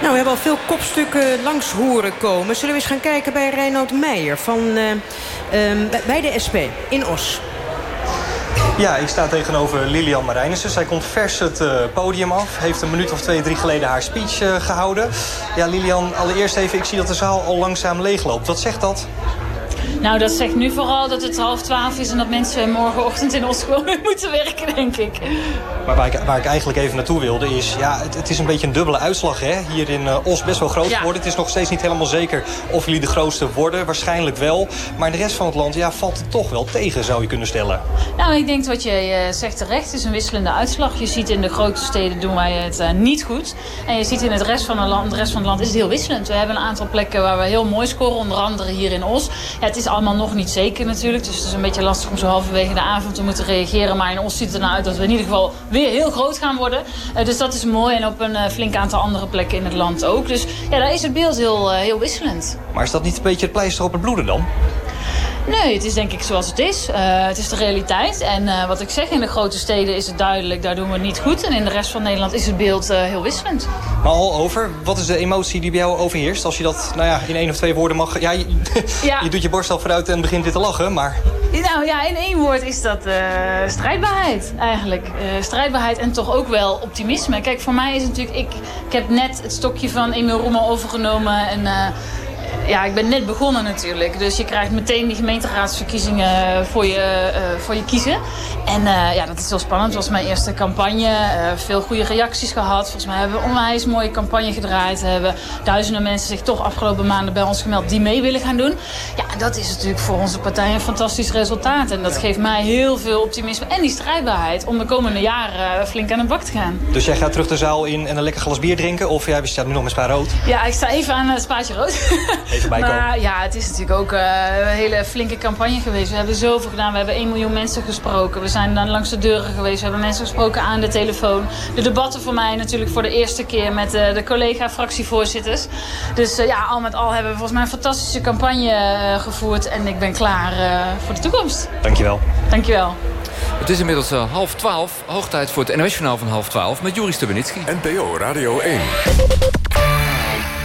Nou, we hebben al veel kopstukken langs horen komen. Zullen we eens gaan kijken bij Reinoud Meijer van, uh, uh, bij de SP in Os. Ja, ik sta tegenover Lilian Marijnissen. Zij komt vers het uh, podium af. Heeft een minuut of twee, drie geleden haar speech uh, gehouden. Ja, Lilian, allereerst even, ik zie dat de zaal al langzaam leegloopt. Wat zegt dat? Nou, dat zegt nu vooral dat het half twaalf is... en dat mensen morgenochtend in Os gewoon weer moeten werken, denk ik. Maar waar ik, waar ik eigenlijk even naartoe wilde is... ja, het, het is een beetje een dubbele uitslag, hè? Hier in uh, Os best wel groot geworden. Het is nog steeds niet helemaal zeker of jullie de grootste worden. Waarschijnlijk wel. Maar in de rest van het land ja, valt het toch wel tegen, zou je kunnen stellen. Nou, ik denk wat je uh, zegt terecht. Het is een wisselende uitslag. Je ziet in de grote steden doen wij het uh, niet goed. En je ziet in het rest, van het land, de rest van het land is het heel wisselend. We hebben een aantal plekken waar we heel mooi scoren. Onder andere hier in Os. Ja, het is allemaal nog niet zeker natuurlijk. Dus het is een beetje lastig om zo halverwege de avond te moeten reageren. Maar in ons ziet het ernaar uit dat we in ieder geval weer heel groot gaan worden. dus dat is mooi. En op een flink aantal andere plekken in het land ook. Dus ja, daar is het beeld heel, heel wisselend. Maar is dat niet een beetje het pleister op het bloeden dan? Nee, het is denk ik zoals het is. Uh, het is de realiteit. En uh, wat ik zeg, in de grote steden is het duidelijk, daar doen we het niet goed. En in de rest van Nederland is het beeld uh, heel wisselend. Maar al over, wat is de emotie die bij jou overheerst? Als je dat nou ja, in één of twee woorden mag... Ja, je, ja. je doet je borst al vooruit en begint weer te lachen, maar... Nou ja, in één woord is dat strijdbaarheid eigenlijk. strijdbaarheid en toch ook wel optimisme. Kijk, voor mij is het natuurlijk... Ik, ik heb net het stokje van Emil Rommel overgenomen en ja, ik ben net begonnen natuurlijk. Dus je krijgt meteen die gemeenteraadsverkiezingen voor je, uh, voor je kiezen. En uh, ja, dat is heel spannend. Het was mijn eerste campagne. Uh, veel goede reacties gehad. Volgens mij hebben we een onwijs mooie campagne gedraaid. Hebben duizenden mensen zich toch afgelopen maanden bij ons gemeld die mee willen gaan doen. Ja, dat is natuurlijk voor onze partij een fantastisch resultaat. En dat geeft mij heel veel optimisme en die strijdbaarheid om de komende jaren flink aan de bak te gaan. Dus jij gaat terug de zaal in en een lekker glas bier drinken? Of jij staat nu nog met spa rood? Ja, ik sta even aan spaatje rood. Maar ja, het is natuurlijk ook uh, een hele flinke campagne geweest. We hebben zoveel gedaan. We hebben 1 miljoen mensen gesproken. We zijn dan langs de deuren geweest. We hebben mensen gesproken aan de telefoon. De debatten voor mij natuurlijk voor de eerste keer met uh, de collega-fractievoorzitters. Dus uh, ja, al met al hebben we volgens mij een fantastische campagne gevoerd. En ik ben klaar voor de toekomst. Dankjewel. Dankjewel. Het is inmiddels half twaalf. Hoog tijd voor het NOS-journaal van half twaalf met Juri Stubenitski. NPO Radio 1.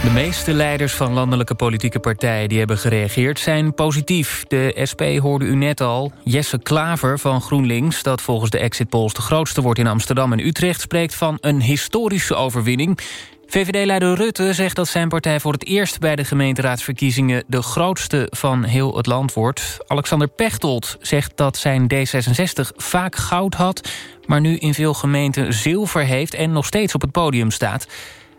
De meeste leiders van landelijke politieke partijen die hebben gereageerd zijn positief. De SP hoorde u net al. Jesse Klaver van GroenLinks, dat volgens de exit polls de grootste wordt in Amsterdam en Utrecht, spreekt van een historische overwinning. VVD-leider Rutte zegt dat zijn partij voor het eerst bij de gemeenteraadsverkiezingen de grootste van heel het land wordt. Alexander Pechtold zegt dat zijn D66 vaak goud had, maar nu in veel gemeenten zilver heeft en nog steeds op het podium staat.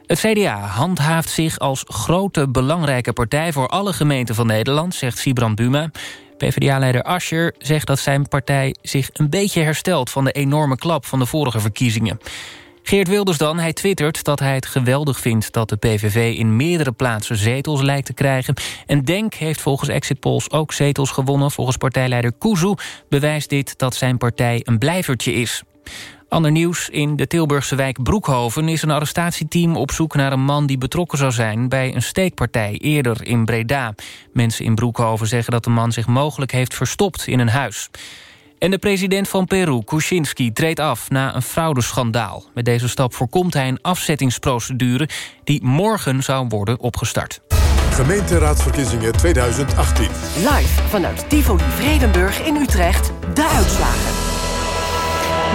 Het CDA handhaaft zich als grote belangrijke partij... voor alle gemeenten van Nederland, zegt Sibrand Buma. PvdA-leider Ascher zegt dat zijn partij zich een beetje herstelt... van de enorme klap van de vorige verkiezingen. Geert Wilders dan, hij twittert dat hij het geweldig vindt... dat de PVV in meerdere plaatsen zetels lijkt te krijgen. En Denk heeft volgens exit polls ook zetels gewonnen. Volgens partijleider Kuzu bewijst dit dat zijn partij een blijvertje is. Ander nieuws, in de Tilburgse wijk Broekhoven... is een arrestatieteam op zoek naar een man die betrokken zou zijn... bij een steekpartij eerder in Breda. Mensen in Broekhoven zeggen dat de man zich mogelijk heeft verstopt in een huis. En de president van Peru, Kuczynski, treedt af na een fraudeschandaal. Met deze stap voorkomt hij een afzettingsprocedure... die morgen zou worden opgestart. Gemeenteraadsverkiezingen 2018. Live vanuit Tivoli Vredenburg in Utrecht, de uitslagen.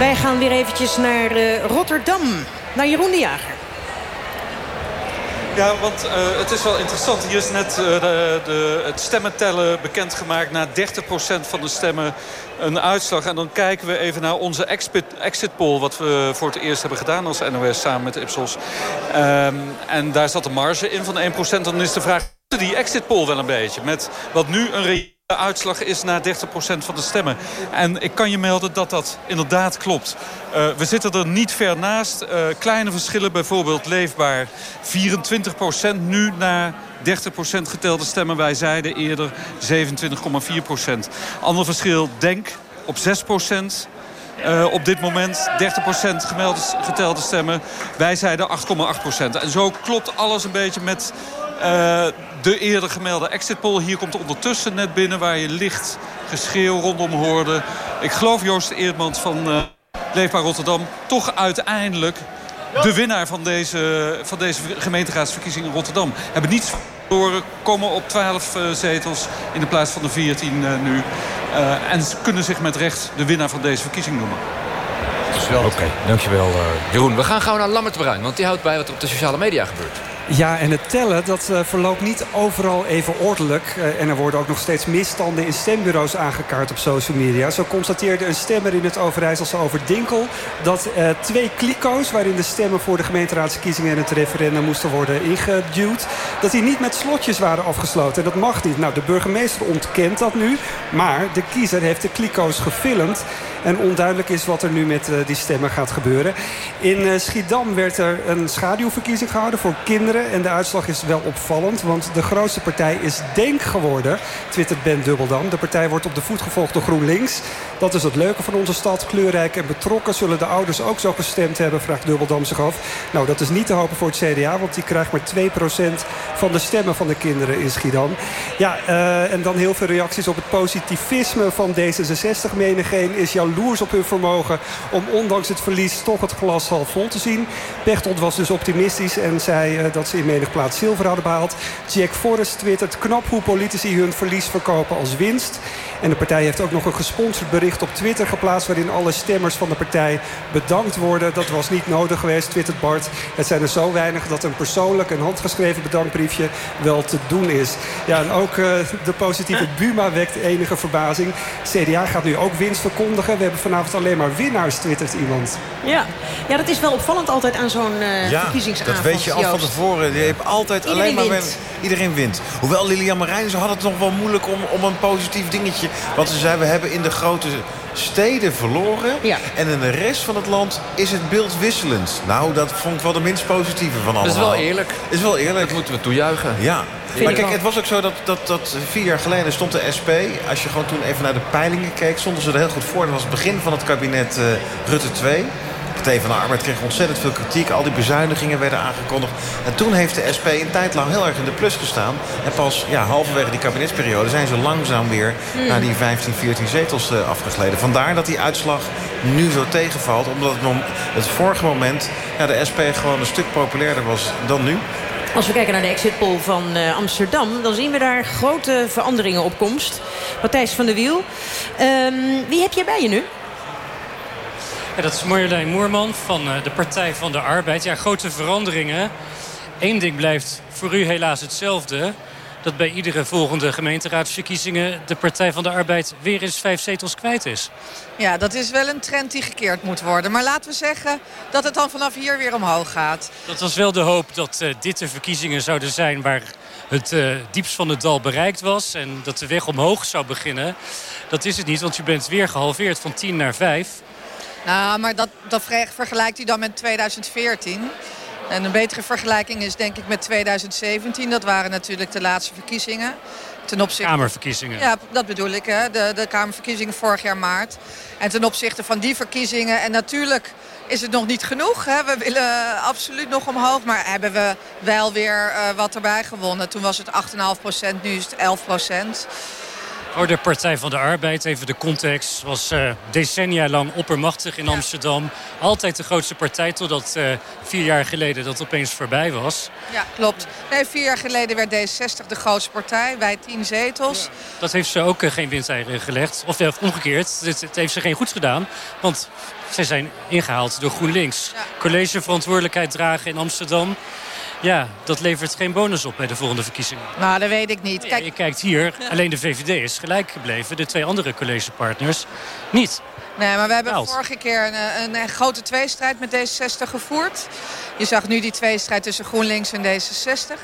Wij gaan weer eventjes naar uh, Rotterdam. Naar Jeroen de Jager. Ja, want uh, het is wel interessant. Hier is net uh, de, de, het stemmentellen bekendgemaakt. Na 30% van de stemmen een uitslag. En dan kijken we even naar onze exit, exit poll... wat we voor het eerst hebben gedaan als NOS samen met Ipsos. Um, en daar zat een marge in van 1%. Dan is de vraag, die exit poll wel een beetje? Met wat nu een de uitslag is na 30% van de stemmen. En ik kan je melden dat dat inderdaad klopt. Uh, we zitten er niet ver naast. Uh, kleine verschillen, bijvoorbeeld leefbaar 24% nu na 30% getelde stemmen. Wij zeiden eerder 27,4%. Ander verschil, Denk op 6%. Uh, op dit moment 30% gemelde, getelde stemmen. Wij zeiden 8,8%. En zo klopt alles een beetje met de eerder gemelde exit poll. Hier komt ondertussen net binnen waar je licht geschreeuw rondom hoorde. Ik geloof Joost Eerdmans van uh, Leefbaar Rotterdam toch uiteindelijk de winnaar van deze, van deze gemeenteraadsverkiezingen in Rotterdam. Hebben niets verloren, komen op 12 uh, zetels in de plaats van de 14 uh, nu. En kunnen zich met recht de winnaar van deze verkiezing noemen. Oké, okay, dankjewel Jeroen. We gaan gauw naar Lammert Bruin, want die houdt bij wat er op de sociale media gebeurt. Ja, en het tellen dat uh, verloopt niet overal even ordelijk. Uh, en er worden ook nog steeds misstanden in stembureaus aangekaart op social media. Zo constateerde een stemmer in het Overijsselse Overdinkel... dat uh, twee kliko's waarin de stemmen voor de gemeenteraadsverkiezingen... en het referendum moesten worden ingeduwd... dat die niet met slotjes waren afgesloten. En dat mag niet. Nou, de burgemeester ontkent dat nu. Maar de kiezer heeft de kliko's gefilmd... En onduidelijk is wat er nu met uh, die stemmen gaat gebeuren. In uh, Schiedam werd er een schaduwverkiezing gehouden voor kinderen. En de uitslag is wel opvallend, want de grootste partij is Denk geworden. Twittert Ben Dubbeldam. De partij wordt op de voet gevolgd door GroenLinks. Dat is het leuke van onze stad. Kleurrijk en betrokken. Zullen de ouders ook zo gestemd hebben, vraagt Dubbeldam zich af. Nou, dat is niet te hopen voor het CDA, want die krijgt maar 2% van de stemmen van de kinderen in Schiedam. Ja, uh, en dan heel veel reacties op het positivisme van D66. Menigeen is jaloers op hun vermogen om ondanks het verlies toch het glas half vol te zien. Pechtold was dus optimistisch en zei uh, dat ze in menig plaats zilver hadden behaald. Jack Forrest twittert knap hoe politici hun verlies verkopen als winst. En de partij heeft ook nog een gesponsord bericht op Twitter geplaatst... waarin alle stemmers van de partij bedankt worden. Dat was niet nodig geweest, twittert Bart. Het zijn er zo weinig dat een persoonlijk, een handgeschreven bedankbriefje wel te doen is. Ja, en ook uh, de positieve Buma wekt enige verbazing. CDA gaat nu ook winst verkondigen. We hebben vanavond alleen maar winnaars, twittert iemand. Ja, ja dat is wel opvallend altijd aan zo'n uh, ja, verkiezingsavond. dat weet je al van tevoren. Je hebt altijd Iedereen alleen maar... wint. Iedereen wint. Hoewel Lilian Marijn, ze had het nog wel moeilijk om, om een positief dingetje. Want ze zei, we hebben in de grote steden verloren. Ja. En in de rest van het land is het beeld wisselend. Nou, dat vond ik wel de minst positieve van allemaal. Dat is wel eerlijk. is wel eerlijk. Dat moeten we toejuichen. Ja. Vind maar kijk, wel. het was ook zo dat, dat, dat vier jaar geleden stond de SP... als je gewoon toen even naar de peilingen keek... stonden ze er heel goed voor. Dat was het begin van het kabinet eh, Rutte 2. De Partij van de Arbeid kreeg ontzettend veel kritiek. Al die bezuinigingen werden aangekondigd. En toen heeft de SP een tijd lang heel erg in de plus gestaan. En pas ja, halverwege die kabinetsperiode zijn ze langzaam weer... Hmm. naar die 15, 14 zetels eh, afgegleden. Vandaar dat die uitslag nu zo tegenvalt. Omdat het, het vorige moment ja, de SP gewoon een stuk populairder was dan nu. Als we kijken naar de exit poll van eh, Amsterdam... dan zien we daar grote veranderingen op komst. Matthijs van der Wiel, ehm, wie heb jij bij je nu? Dat is Marjolein Moerman van eh, de Partij van de Arbeid. Ja, grote veranderingen. Eén ding blijft voor u helaas hetzelfde. Dat bij iedere volgende gemeenteraadsverkiezingen... de Partij van de Arbeid weer eens vijf zetels kwijt is. Ja, dat is wel een trend die gekeerd moet worden. Maar laten we zeggen dat het dan vanaf hier weer omhoog gaat. Dat was wel de hoop dat eh, dit de verkiezingen zouden zijn... waar het eh, diepst van het dal bereikt was... en dat de weg omhoog zou beginnen. Dat is het niet, want u bent weer gehalveerd van 10 naar 5. Nou, maar dat, dat ver- vergelijkt u dan met 2014. En een betere vergelijking is denk ik met 2017. Dat waren natuurlijk de laatste verkiezingen. Ten opzichte... Kamerverkiezingen. Ja, dat bedoel ik. Hè? De, de Kamerverkiezingen vorig jaar maart. En ten opzichte van die verkiezingen... en natuurlijk is het nog niet genoeg. Hè? We willen absoluut nog omhoog. Maar hebben we wel weer eh, wat erbij gewonnen. Toen was het 8,5 procent, nu is het 11 procent. Voor de Partij van de Arbeid, even de context, was eh, decennia lang oppermachtig in Amsterdam. Altijd de grootste partij, totdat eh, vier jaar geleden dat opeens voorbij was. Ja, klopt. Nee, vier jaar geleden werd D60 de grootste partij. Wij tien zetels. Dat heeft ze ook eh, geen windeieren gelegd. Of eh, omgekeerd, het, het heeft ze geen goed gedaan. Want zij zijn ingehaald door GroenLinks. Collegeverantwoordelijkheid dragen in Amsterdam. Ja, dat levert geen bonus op bij de volgende verkiezingen. Nou, dat weet ik niet. Kijk, je kijkt hier, alleen de VVD is gelijk gebleven. De twee andere collegepartners niet. Nee, maar we hebben Daalt. vorige keer een, een, grote tweestrijd met D66 gevoerd. Je zag nu die tweestrijd tussen GroenLinks en D66.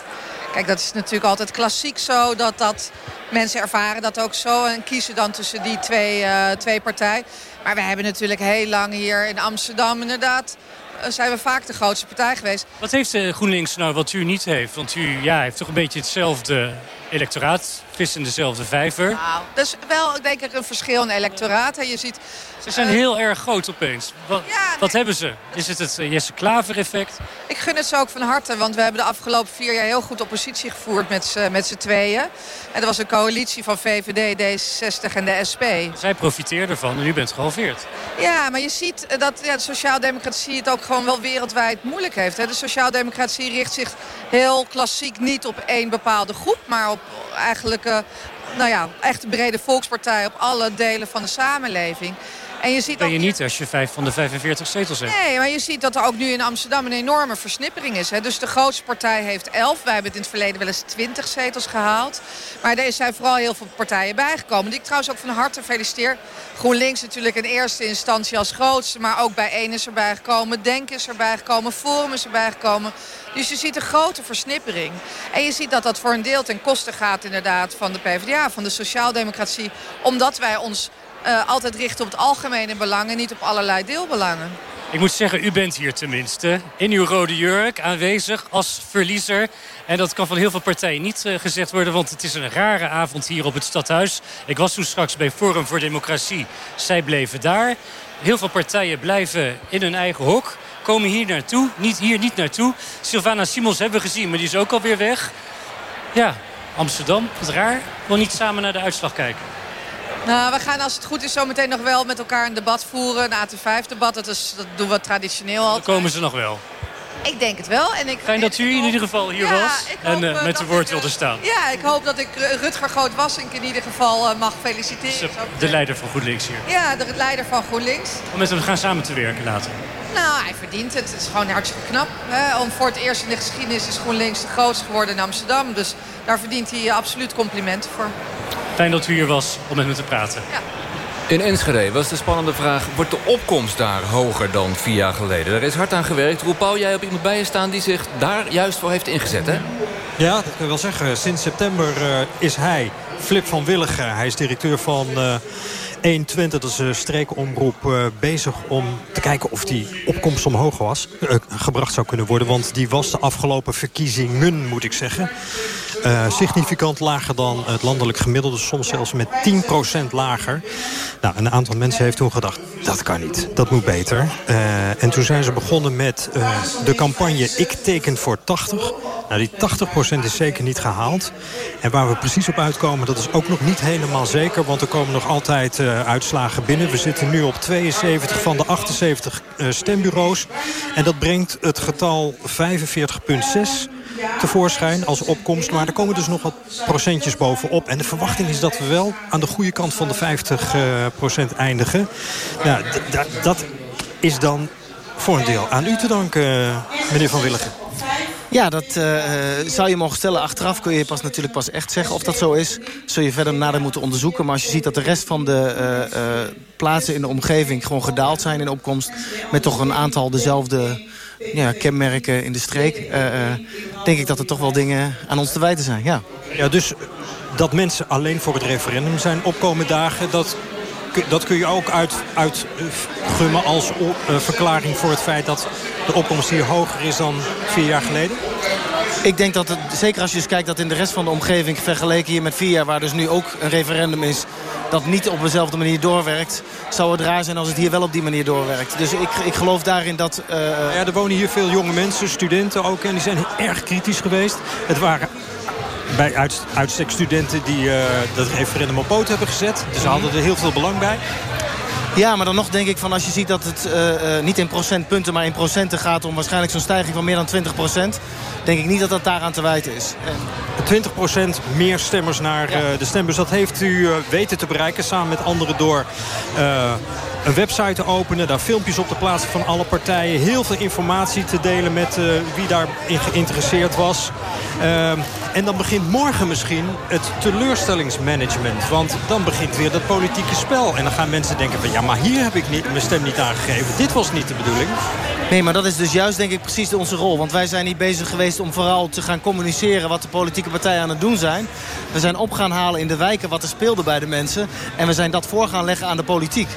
Kijk, dat is natuurlijk altijd klassiek zo dat, dat mensen ervaren dat ook zo. En kiezen dan tussen die twee, eh, twee partijen. Maar we hebben natuurlijk heel lang hier in Amsterdam inderdaad... eh, zijn we vaak de grootste partij geweest. Wat heeft eh, GroenLinks nou wat u niet heeft? Want u ja, heeft toch een beetje hetzelfde electoraat. Vis in dezelfde vijver. Nou, dat is wel denk ik een verschil in electoraat. Je ziet, Ze zijn eh, heel erg groot opeens. Wat, wat hebben ze? Is het het eh, Jesse Klaver effect? Ik gun het ze ook van harte, want we hebben de afgelopen vier jaar heel goed oppositie gevoerd met z'n- tweeën. En er was een coalitie van VVD, D66 en de SP. Zij profiteerden ervan en u bent gehalveerd. Ja, maar je ziet eh, dat ja, de sociaaldemocratie het ook gewoon wel wereldwijd moeilijk heeft. Hè. De sociaaldemocratie richt zich heel klassiek niet op één bepaalde groep, maar op eigenlijk eh, nou ja, echt brede volkspartij op alle delen van de samenleving. En je ziet ook je niet als je vijf van de 45 zetels hebt. Nee, maar je ziet dat er ook nu in Amsterdam een enorme versnippering is. Hè. Dus de grootste partij heeft 11. Wij hebben het in het verleden wel eens 20 zetels gehaald. Maar er zijn vooral heel veel partijen bijgekomen. Die ik trouwens ook van harte feliciteer. GroenLinks natuurlijk in eerste instantie als grootste. Maar ook bij één is erbij gekomen. Denk is erbij gekomen. Forum is erbij gekomen. Dus je ziet een grote versnippering. En je ziet dat dat voor een deel ten koste gaat inderdaad van de PvdA, van de sociaaldemocratie. Omdat wij ons eh, altijd richten op het algemene belang en niet op allerlei deelbelangen. Ik moet zeggen, u bent hier tenminste. In uw rode jurk, aanwezig als verliezer. En dat kan van heel veel partijen niet uh, gezegd worden... want het is een rare avond hier op het stadhuis. Ik was toen straks bij Forum voor Democratie. Zij bleven daar. Heel veel partijen blijven in hun eigen hok. Komen hier naartoe, niet hier niet naartoe. Sylvana Simons hebben we gezien, maar die is ook alweer weg. Ja, Amsterdam, wat raar. Wil niet samen naar de uitslag kijken. Nou, we gaan als het goed is zo meteen nog wel met elkaar een debat voeren. Een AT5-debat, dat, is, dat doen we traditioneel al. Dan komen ze nog wel. Ik denk het wel. En ik, Fijn dat u in ieder geval hier was en uh, met het woord wilde staan. Ja, ik hoop dat ik Rutger Groot-Wassink in ieder geval uh, mag feliciteren. De leider van GroenLinks hier. Ja, de leider van GroenLinks. Om met hem gaan samen te werken later. Nou, hij verdient het. Het is gewoon hartstikke knap. Hè? Om voor het eerst in de geschiedenis is GroenLinks de grootste geworden in Amsterdam. Dus daar verdient hij absoluut complimenten voor. Fijn dat u hier was om met me te praten. Ja. In Enschede was de spannende vraag... wordt de opkomst daar hoger dan vier jaar geleden? Er is hard aan gewerkt. Roel Pauw, jij hebt iemand bij je staan... die zich daar juist voor heeft ingezet, hè? Ja, dat kan je wel zeggen. Sinds september uh, is hij, Flip van Willigen... hij is directeur van... Uh, 120, dat is een streekomroep, uh, bezig om te kijken of die opkomst omhoog was, uh, gebracht zou kunnen worden. Want die was de afgelopen verkiezingen, moet ik zeggen. Uh, significant lager dan het landelijk gemiddelde. Soms zelfs met 10% lager. Nou, een aantal mensen heeft toen gedacht, dat kan niet. Dat moet beter. Uh, en toen zijn ze begonnen met uh, de campagne Ik teken voor 80. Nou, die 80% is zeker niet gehaald. En waar we precies op uitkomen, dat is ook nog niet helemaal zeker. Want er komen nog altijd uitslagen binnen. We zitten nu op 72 van de 78 stembureaus. En dat brengt het getal 45,6 tevoorschijn als opkomst. Maar er komen dus nog wat procentjes bovenop. En de verwachting is dat we wel aan de goede kant van de 50 procent eindigen. Nou, dat is dan voor een deel aan u te danken, meneer Van Willigen. Ja, dat uh, zou je mogen stellen. Achteraf kun je pas natuurlijk pas echt zeggen of dat zo is. Zul je verder nader moeten onderzoeken. Maar als je ziet dat de rest van de plaatsen in de omgeving... gewoon gedaald zijn in opkomst... met toch een aantal dezelfde ja, kenmerken in de streek... Uh, denk ik dat er toch wel dingen aan ons te wijten zijn, ja. Ja, dus dat mensen alleen voor het referendum zijn opkomen dagen... dat, dat kun je ook uitgummen uit als uh, verklaring voor het feit... dat de opkomst hier hoger is dan vier jaar geleden? Ik denk dat het, zeker als je eens kijkt dat in de rest van de omgeving... vergeleken hier met vier jaar, waar dus nu ook een referendum is... dat niet op dezelfde manier doorwerkt... zou het raar zijn als het hier wel op die manier doorwerkt. Dus ik, ik geloof daarin dat... Uh... Ja, er wonen hier veel jonge mensen, studenten ook... en die zijn erg kritisch geweest. Het waren bij uit, uitstek studenten die uh, dat referendum op poot hebben gezet. Dus ze hadden er heel veel belang bij. Ja, maar dan nog denk ik van als je ziet dat het uh, uh, niet in procentpunten... maar in procenten gaat om waarschijnlijk zo'n stijging van meer dan 20 procent... denk ik niet dat dat daaraan te wijten is. 20 procent meer stemmers naar ja. uh, de stembus. Dat heeft u weten te bereiken samen met anderen door een website te openen. Daar filmpjes op te plaatsen van alle partijen. Heel veel informatie te delen met wie daarin geïnteresseerd was. en dan begint morgen misschien het teleurstellingsmanagement. Want dan begint weer dat politieke spel. En dan gaan mensen denken van ja, maar hier heb ik niet, mijn stem niet aangegeven. Dit was niet de bedoeling. Nee, maar dat is dus juist denk ik precies onze rol. Want wij zijn niet bezig geweest om vooral te gaan communiceren... wat de politieke partijen aan het doen zijn. We zijn op gaan halen in de wijken wat er speelde bij de mensen. En we zijn dat voor gaan leggen aan de politiek.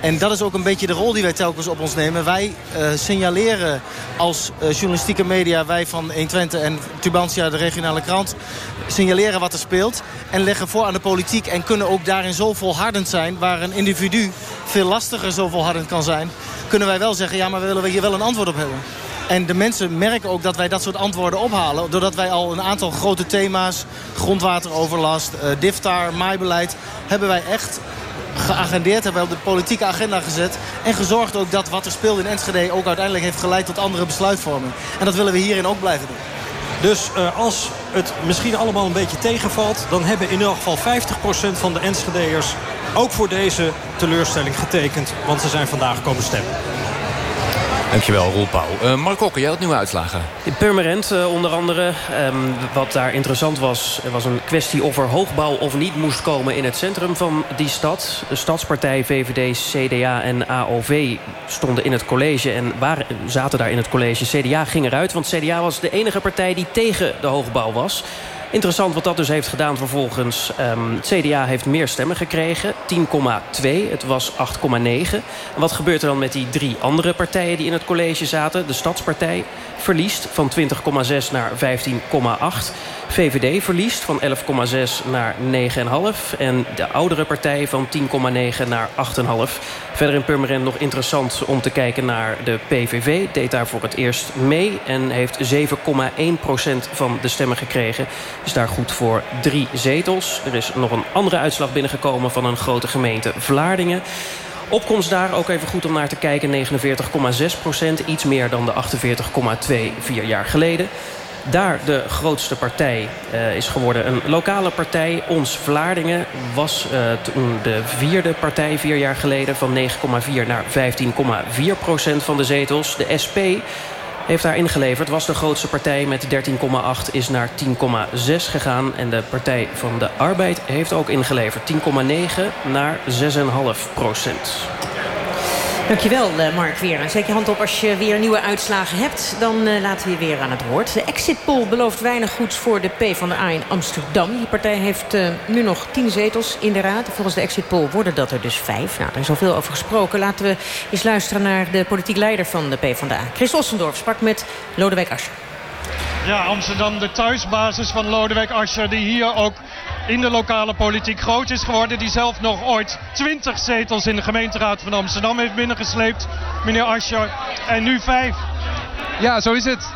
En dat is ook een beetje de rol die wij telkens op ons nemen. Wij uh, signaleren als uh, journalistieke media, wij van 120 en Tubantia, de regionale krant... signaleren wat er speelt en leggen voor aan de politiek... en kunnen ook daarin zo volhardend zijn waar een individu veel lastiger zo volhardend kan zijn... kunnen wij wel zeggen, ja, maar we willen hier wel een antwoord op hebben. En de mensen merken ook dat wij dat soort antwoorden ophalen. Doordat wij al een aantal grote thema's, grondwateroverlast, uh, DIFTAR, maaibeleid... hebben wij echt geagendeerd, hebben op de politieke agenda gezet. En gezorgd ook dat wat er speelde in Enschede ook uiteindelijk heeft geleid tot andere besluitvorming. En dat willen we hierin ook blijven doen. Dus uh, als het misschien allemaal een beetje tegenvalt... dan hebben in elk geval 50% van de Enschedeërs ook voor deze teleurstelling getekend. Want ze zijn vandaag komen stemmen. Dankjewel, Roel Pauw. Uh, Mark jij had nieuwe uitslagen. Purmerend uh, onder andere. Um, wat daar interessant was, was een kwestie of er hoogbouw of niet moest komen in het centrum van die stad. De Stadspartij, VVD, CDA en AOV stonden in het college en waren, zaten daar in het college. CDA ging eruit, want CDA was de enige partij die tegen de hoogbouw was. Interessant wat dat dus heeft gedaan vervolgens. Um, het CDA heeft meer stemmen gekregen. 10,2. Het was 8,9. Wat gebeurt er dan met die drie andere partijen die in het college zaten? De Stadspartij verliest van 20,6 naar 15,8. VVD verliest van 11,6 naar 9,5. En de oudere partij van 10,9 naar 8,5. Verder in Purmerend nog interessant om te kijken naar de PVV. Deed daar voor het eerst mee en heeft 7,1% van de stemmen gekregen. Is daar goed voor drie zetels. Er is nog een andere uitslag binnengekomen van een grote gemeente Vlaardingen. Opkomst daar ook even goed om naar te kijken. 49,6 procent, iets meer dan de 48,2 vier jaar geleden. Daar de grootste partij uh, is geworden een lokale partij. Ons Vlaardingen was uh, toen de vierde partij vier jaar geleden... van 9,4 naar 15,4 procent van de zetels. De SP heeft daar ingeleverd. Was de grootste partij met 13,8 is naar 10,6 gegaan. En de Partij van de Arbeid heeft ook ingeleverd. 10,9 naar 6,5 procent. Dankjewel, eh, Mark Weer. Zet je hand op als je weer nieuwe uitslagen hebt. Dan uh, laten we je weer aan het woord. De exit poll belooft weinig goeds voor de P in Amsterdam. Die partij heeft uh, nu nog tien zetels in de raad. Volgens de exit poll worden dat er dus vijf. Nou, daar is al veel over gesproken. Laten we eens luisteren naar de politiek leider van de P. Chris Ossendorf sprak met Lodewijk Asscher. Ja, Amsterdam, de thuisbasis van Lodewijk Asscher... die hier ook in de lokale politiek groot is geworden. Die zelf nog ooit 20 zetels in de gemeenteraad van Amsterdam heeft binnengesleept. Meneer Ascher. En nu vijf. Ja, zo is het.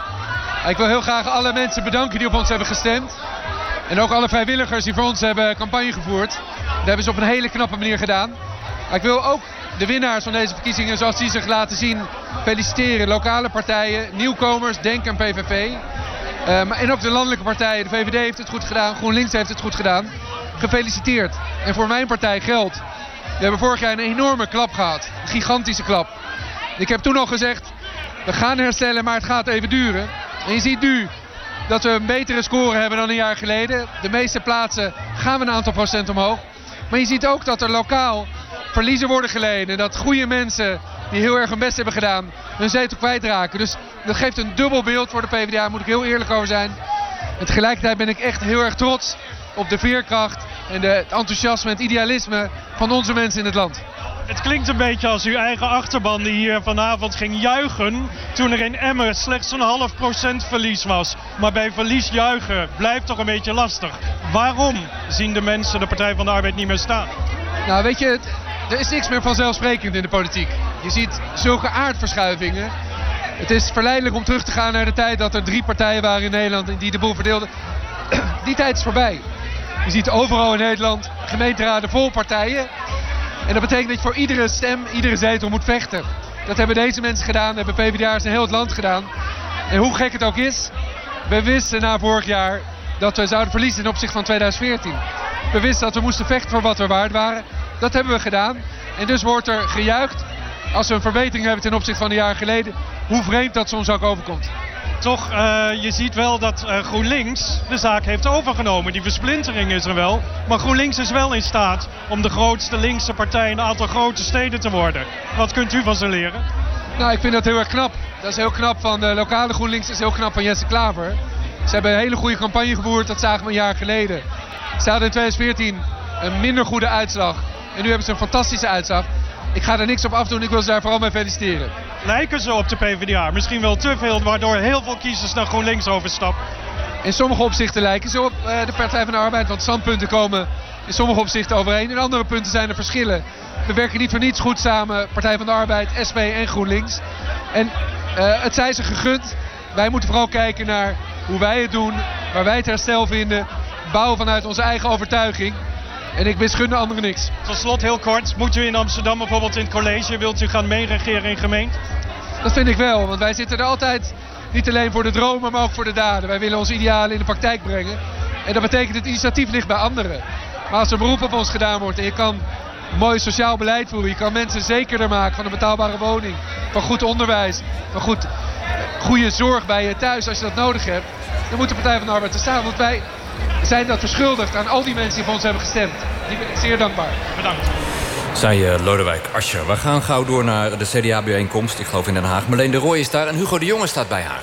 Ik wil heel graag alle mensen bedanken die op ons hebben gestemd. En ook alle vrijwilligers die voor ons hebben campagne gevoerd. Dat hebben ze op een hele knappe manier gedaan. Ik wil ook de winnaars van deze verkiezingen, zoals die zich laten zien, feliciteren. Lokale partijen, nieuwkomers, Denk en PVV. Maar, en ook de landelijke partijen. De VVD heeft het goed gedaan. GroenLinks heeft het goed gedaan. Gefeliciteerd. En voor mijn partij geldt. We hebben vorig jaar een enorme klap gehad. Een gigantische klap. Ik heb toen al gezegd. We gaan herstellen, maar het gaat even duren. En je ziet nu dat we een betere score hebben dan een jaar geleden. De meeste plaatsen gaan we een aantal procent omhoog. Maar je ziet ook dat er lokaal verliezen worden geleden. En dat goede mensen die heel erg hun best hebben gedaan, hun zetel kwijtraken. Dus dat geeft een dubbel beeld voor de PvdA, moet ik heel eerlijk over zijn. En tegelijkertijd ben ik echt heel erg trots op de veerkracht en de, het enthousiasme en het idealisme van onze mensen in het land. Het klinkt een beetje als uw eigen achterban die hier vanavond ging juichen... toen er in Emmen slechts een half procent verlies was. Maar bij verlies juichen blijft toch een beetje lastig. Waarom zien de mensen de Partij van de Arbeid niet meer staan? Nou, weet je, er is niks meer vanzelfsprekend in de politiek. Je ziet zulke aardverschuivingen. Het is verleidelijk om terug te gaan naar de tijd dat er drie partijen waren in Nederland die de boel verdeelden. Die tijd is voorbij. Je ziet overal in Nederland gemeenteraden vol partijen. En dat betekent dat je voor iedere stem, iedere zetel moet vechten. Dat hebben deze mensen gedaan, hebben PvdA's in heel het land gedaan. En hoe gek het ook is, we wisten na vorig jaar dat we zouden verliezen in opzicht van 2014. We wisten dat we moesten vechten voor wat we waard waren. Dat hebben we gedaan. En dus wordt er gejuicht als we een verbetering hebben ten opzichte van een jaar geleden. Hoe vreemd dat soms ook overkomt. Toch, uh, je ziet wel dat uh, GroenLinks de zaak heeft overgenomen. Die versplintering is er wel. Maar GroenLinks is wel in staat om de grootste linkse partij in een aantal grote steden te worden. Wat kunt u van ze leren? Nou, ik vind dat heel erg knap. Dat is heel knap van de lokale GroenLinks. Dat is heel knap van Jesse Klaver. Ze hebben een hele goede campagne gevoerd. Dat zagen we een jaar geleden. Ze hadden in 2014 een minder goede uitslag. En nu hebben ze een fantastische uitslag. Ik ga er niks op afdoen, ik wil ze daar vooral mee feliciteren. Lijken ze op de PvdA? Misschien wel te veel, waardoor heel veel kiezers naar GroenLinks overstappen. In sommige opzichten lijken ze op uh, de Partij van de Arbeid, want standpunten komen in sommige opzichten overeen. In andere punten zijn er verschillen. We werken niet voor niets goed samen, Partij van de Arbeid, SP en GroenLinks. En uh, het zij ze gegund. Wij moeten vooral kijken naar hoe wij het doen, waar wij het herstel vinden. Bouwen vanuit onze eigen overtuiging. En ik misgun de anderen niks. Tot slot heel kort, moet u in Amsterdam bijvoorbeeld in het college, wilt u gaan meeregeren in gemeente? Dat vind ik wel, want wij zitten er altijd niet alleen voor de dromen, maar ook voor de daden. Wij willen onze idealen in de praktijk brengen. En dat betekent dat het initiatief ligt bij anderen. Maar als er beroep op ons gedaan wordt en je kan mooi sociaal beleid voeren, je kan mensen zekerder maken van een betaalbare woning, van goed onderwijs, van goed, goede zorg bij je thuis als je dat nodig hebt, dan moet de Partij van de Arbeid er staan. Want wij zijn dat verschuldigd aan al die mensen die voor ons hebben gestemd. Die ben ik zeer dankbaar. Bedankt. Zij uh, Lodewijk Asscher. We gaan gauw door naar de CDA-bijeenkomst. Ik geloof in Den Haag. Marleen de Rooij is daar en Hugo de Jonge staat bij haar.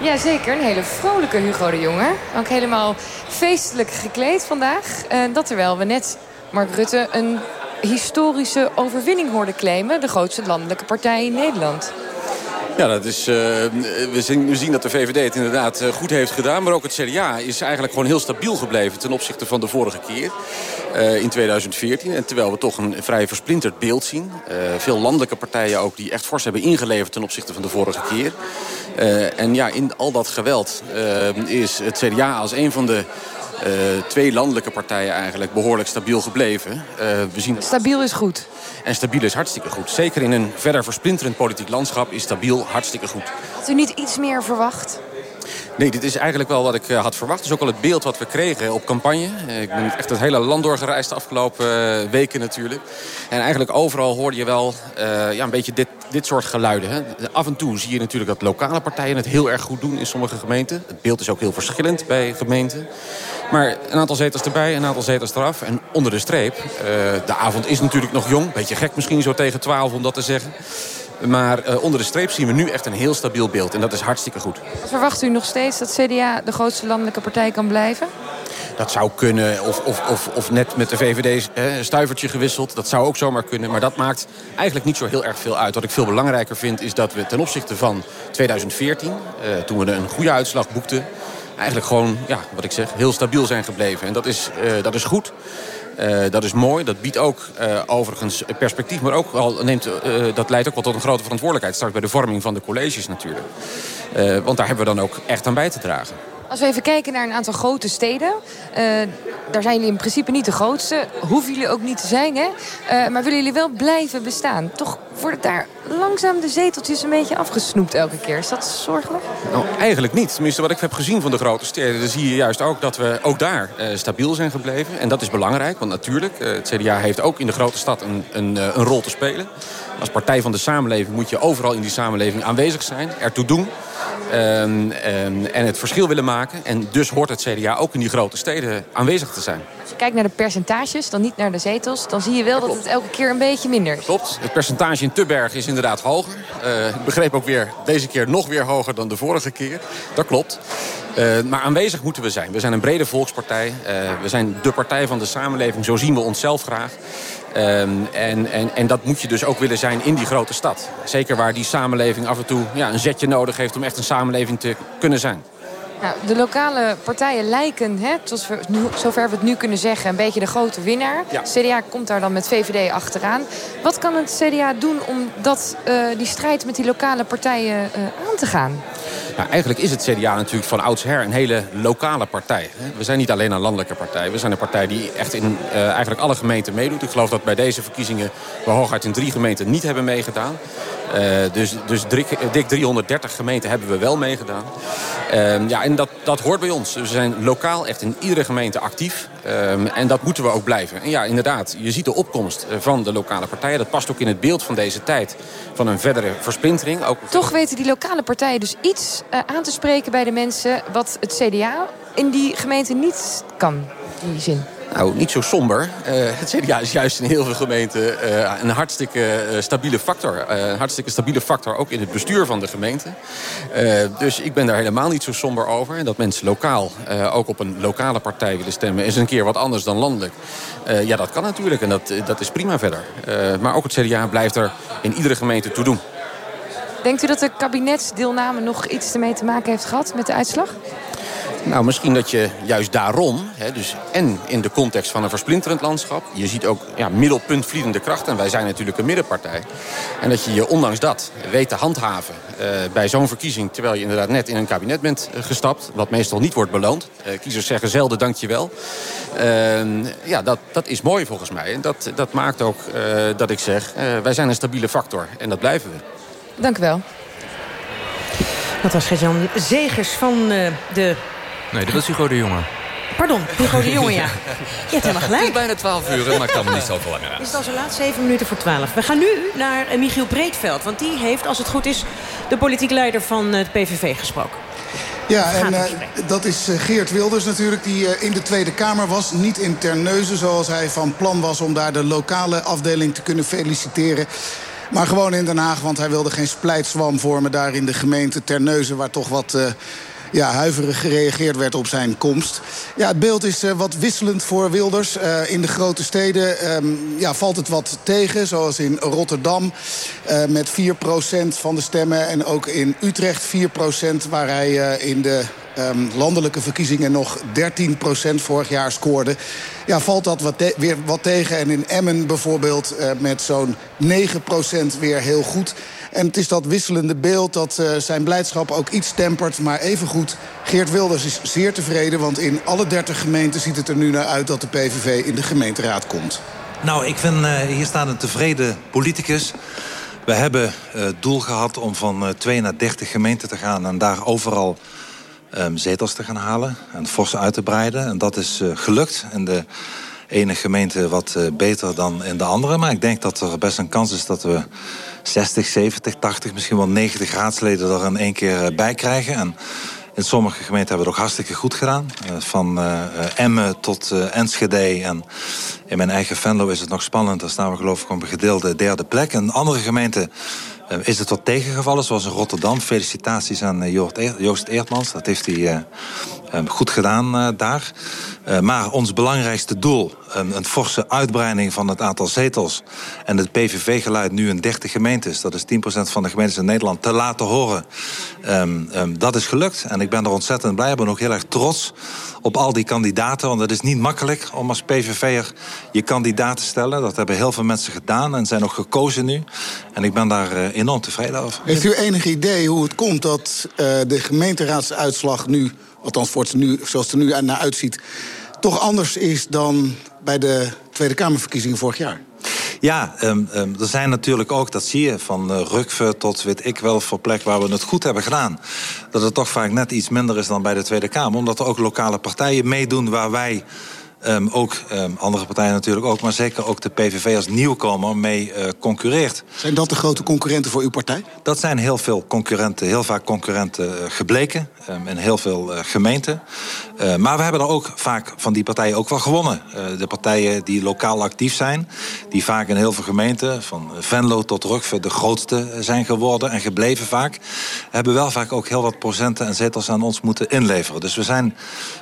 Ja, zeker. Een hele vrolijke Hugo de Jonge. Ook helemaal feestelijk gekleed vandaag. Uh, dat terwijl we net Mark Rutte een historische overwinning hoorden claimen. De grootste landelijke partij in Nederland. Ja, dat is, uh, we, zien, we, zien, dat de VVD het inderdaad uh, goed heeft gedaan. Maar ook het CDA is eigenlijk gewoon heel stabiel gebleven... ten opzichte van de vorige keer uh, in 2014. En terwijl we toch een vrij versplinterd beeld zien. veel landelijke partijen ook die echt fors hebben ingeleverd... ten opzichte van de vorige keer. en ja, in al dat geweld is het CDA als een van de uh, twee landelijke partijen eigenlijk behoorlijk stabiel gebleven. Uh, we zien... Stabiel is goed. En stabiel is hartstikke goed. Zeker in een verder versplinterend politiek landschap is stabiel hartstikke goed. Had u niet iets meer verwacht? Nee, dit is eigenlijk wel wat ik uh, had verwacht. Het is ook al het beeld wat we kregen op campagne. ik ben echt het hele land doorgereisd de afgelopen uh, weken natuurlijk. En eigenlijk overal hoorde je wel ja, een beetje dit, dit soort geluiden. Hè. Af en toe zie je natuurlijk dat lokale partijen het heel erg goed doen in sommige gemeenten. Het beeld is ook heel verschillend bij gemeenten. Maar een aantal zetels erbij, een aantal zetels eraf. En onder de streep, de avond is natuurlijk nog jong. Beetje gek misschien zo tegen 12 om dat te zeggen. Maar uh, onder de streep zien we nu echt een heel stabiel beeld. En dat is hartstikke goed. Verwacht u nog steeds dat CDA de grootste landelijke partij kan blijven? Dat zou kunnen. Of, of, of, of net met de VVD een stuivertje gewisseld. Dat zou ook zomaar kunnen. Maar dat maakt eigenlijk niet zo heel erg veel uit. Wat ik veel belangrijker vind is dat we ten opzichte van 2014... Uh, toen we een goede uitslag boekten eigenlijk gewoon, ja, wat ik zeg, heel stabiel zijn gebleven. En dat is, uh, dat is goed. Uh, dat is mooi. Dat biedt ook uh, overigens perspectief. Maar ook al neemt, dat leidt ook wel tot een grote verantwoordelijkheid. Straks bij de vorming van de colleges natuurlijk. want daar hebben we dan ook echt aan bij te dragen. Als we even kijken naar een aantal grote steden. Uh, daar zijn jullie in principe niet de grootste. Hoeven jullie ook niet te zijn, hè? Uh, maar willen jullie wel blijven bestaan? Toch worden daar langzaam de zeteltjes een beetje afgesnoept elke keer. Is dat zorgelijk? Nou, eigenlijk niet. Tenminste, wat ik heb gezien van de grote steden... dan zie je juist ook dat we ook daar uh, stabiel zijn gebleven. En dat is belangrijk, want natuurlijk... het CDA heeft ook in de grote stad een, een, een rol te spelen. Als partij van de samenleving moet je overal in die samenleving aanwezig zijn. Ertoe doen. Um, um, en het verschil willen maken. En dus hoort het CDA ook in die grote steden aanwezig te zijn. Als je kijkt naar de percentages, dan niet naar de zetels... dan zie je wel dat, dat het elke keer een beetje minder is. Klopt. Het percentage in Tubberg is inderdaad hoger. Uh, ik begreep ook weer deze keer nog weer hoger dan de vorige keer. Dat klopt. Uh, maar aanwezig moeten we zijn. We zijn een brede volkspartij. Uh, we zijn de partij van de samenleving. Zo zien we onszelf graag. Um, en, en, en dat moet je dus ook willen zijn in die grote stad. Zeker waar die samenleving af en toe ja, een zetje nodig heeft... om echt een samenleving te kunnen zijn. Nou, de lokale partijen lijken, hè, tot zover we het nu kunnen zeggen... een beetje de grote winnaar. Ja. CDA komt daar dan met VVD achteraan. Wat kan het CDA doen om dat, uh, die strijd met die lokale partijen uh, aan te gaan? Nou, eigenlijk is het CDA natuurlijk van oudsher een hele lokale partij. We zijn niet alleen een landelijke partij. We zijn een partij die echt in uh, eigenlijk alle gemeenten meedoet. Ik geloof dat bij deze verkiezingen we hooguit in drie gemeenten niet hebben meegedaan. Uh, dus dus dik, dik 330 gemeenten hebben we wel meegedaan. Uh, ja, en dat, dat hoort bij ons. We zijn lokaal echt in iedere gemeente actief. Um, en dat moeten we ook blijven. En ja, inderdaad, je ziet de opkomst van de lokale partijen. Dat past ook in het beeld van deze tijd. Van een verdere versplintering. Ook... Toch weten die lokale partijen dus iets aan te spreken bij de mensen... wat het CDA in die gemeente niet kan, in die zin. Nou, niet zo somber. Uh, het CDA is juist in heel veel gemeenten uh, een hartstikke stabiele factor. een hartstikke stabiele factor ook in het bestuur van de gemeente. dus ik ben daar helemaal niet zo somber over. En dat mensen lokaal ook op een lokale partij willen stemmen... is een keer wat anders dan landelijk. ja, dat kan natuurlijk en dat, dat is prima verder. maar ook het CDA blijft er in iedere gemeente toe doen. Denkt u dat de kabinetsdeelname nog iets ermee te maken heeft gehad met de uitslag? Nou, misschien dat je juist daarom, hè, dus en in de context van een versplinterend landschap... je ziet ook ja, middelpuntvliedende krachten, en wij zijn natuurlijk een middenpartij... en dat je je ondanks dat weet te handhaven uh, bij zo'n verkiezing... terwijl je inderdaad net in een kabinet bent gestapt, wat meestal niet wordt beloond. Uh, kiezers zeggen zelden dankjewel. Uh, ja, dat, dat is mooi volgens mij. En dat, dat maakt ook dat ik zeg, wij zijn een stabiele factor en dat blijven we. Dank u wel. Dat was Gert-Jan Zegers van de Nee, dat was Hugo de Jonge. Pardon, Hugo de Jonge, ja. Je hebt helemaal gelijk. Het is bijna 12 uur, maar ik kan me niet zo verlangen. Is het al zo laat? 7 minuten voor 12. We gaan nu naar Michiel Breedveld. Want die heeft, als het goed is, de politiek leider van het PVV gesproken. Ja, en uh, dat is uh, Geert Wilders natuurlijk, die uh, in de Tweede Kamer was. Niet in Terneuzen, zoals hij van plan was om daar de lokale afdeling te kunnen feliciteren. Maar gewoon in Den Haag, want hij wilde geen splijtswam vormen... daar in de gemeente Terneuzen, waar toch wat... Uh, ja, huiverig gereageerd werd op zijn komst. Ja, het beeld is uh, wat wisselend voor Wilders. Uh, in de grote steden um, ja, valt het wat tegen, zoals in Rotterdam... Met 4% van de stemmen en ook in Utrecht 4%... waar hij in de um, landelijke verkiezingen nog 13% vorig jaar scoorde. Ja, valt dat wat weer wat tegen. En in Emmen bijvoorbeeld uh, met zo'n 9% weer heel goed. En het is dat wisselende beeld dat uh, zijn blijdschap ook iets tempert. Maar evengoed, Geert Wilders is zeer tevreden... want in alle 30 gemeenten ziet het er nu naar uit... dat de PVV in de gemeenteraad komt. Nou, ik vind, uh, hier staat een tevreden politicus... We hebben het doel gehad om van 2 naar 30 gemeenten te gaan... en daar overal um, zetels te gaan halen en fors uit te breiden. En dat is uh, gelukt. En de ene gemeente wat uh, beter dan in de andere. Maar ik denk dat er best een kans is dat we 60, 70, 80, misschien wel 90 raadsleden er in één keer uh, bij krijgen. En in sommige gemeenten hebben we het ook hartstikke goed gedaan. Van Emmen tot Enschede. En in mijn eigen Venlo is het nog spannend. Daar staan we geloof ik op een gedeelde derde plek. En andere gemeenten is het wat tegengevallen, zoals in Rotterdam. Felicitaties aan uh, Joost Eertmans. Dat heeft hij uh, goed gedaan daar. maar ons belangrijkste doel, een forse uitbreiding van het aantal zetels... en het PVV-geluid nu in 30 gemeentes... dat is 10% van de gemeentes in Nederland, te laten horen... Um, um, dat is gelukt. En ik ben er ontzettend blij. Ik ben ook heel erg trots op al die kandidaten. Want het is niet makkelijk om als PVV'er je kandidaat te stellen. Dat hebben heel veel mensen gedaan en zijn ook gekozen nu. En ik ben daar uh, enorm tevreden over. Heeft u enig idee hoe het komt dat de gemeenteraadsuitslag nu... althans voor het nu, zoals het er nu naar uitziet... toch anders is dan bij de Tweede Kamerverkiezingen vorig jaar? Ja, um, um, er zijn natuurlijk ook, dat zie je, van uh, Rukve tot weet ik wel voor plek waar we het goed hebben gedaan. Dat het toch vaak net iets minder is dan bij de Tweede Kamer. Omdat er ook lokale partijen meedoen waar wij Um, ook um, andere partijen natuurlijk ook, maar zeker ook de PVV als nieuwkomer mee uh, concurreert. Zijn dat de grote concurrenten voor uw partij? Dat zijn heel veel concurrenten, heel vaak concurrenten uh, gebleken um, in heel veel uh, gemeenten. maar we hebben er ook vaak van die partijen ook wel gewonnen. de partijen die lokaal actief zijn, die vaak in heel veel gemeenten, van Venlo tot Rukve, de grootste zijn geworden en gebleven vaak, hebben wel vaak ook heel wat procenten en zetels aan ons moeten inleveren. Dus we, zijn,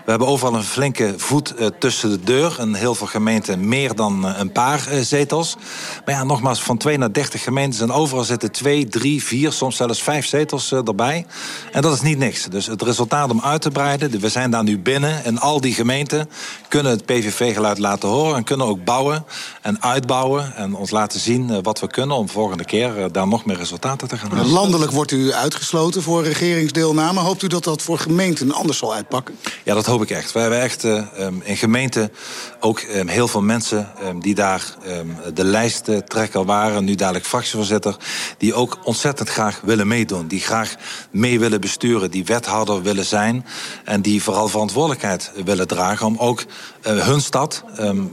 we hebben overal een flinke voet tussen de deur. In heel veel gemeenten meer dan uh, een paar uh, zetels. Maar ja, nogmaals, van 2 naar 30 gemeentes en overal zitten 2, 3, 4, soms zelfs 5 zetels uh, erbij. En dat is niet niks. Dus het resultaat om uit te breiden, we zijn daar nu binnen. En al die gemeenten kunnen het PVV-geluid laten horen en kunnen ook bouwen en uitbouwen. En ons laten zien wat we kunnen om volgende keer daar nog meer resultaten te gaan halen. Landelijk wordt u uitgesloten voor regeringsdeelname. Hoopt u dat dat voor gemeenten anders zal uitpakken? Ja, dat hoop ik echt. We hebben echt um, in gemeenten ook um, heel veel mensen um, die daar um, de lijsttrekker waren... nu dadelijk fractievoorzitter... die ook ontzettend graag willen meedoen. Die graag mee willen besturen, die wethouder willen zijn... en die vooral verantwoordelijkheid willen dragen... om ook uh, hun stad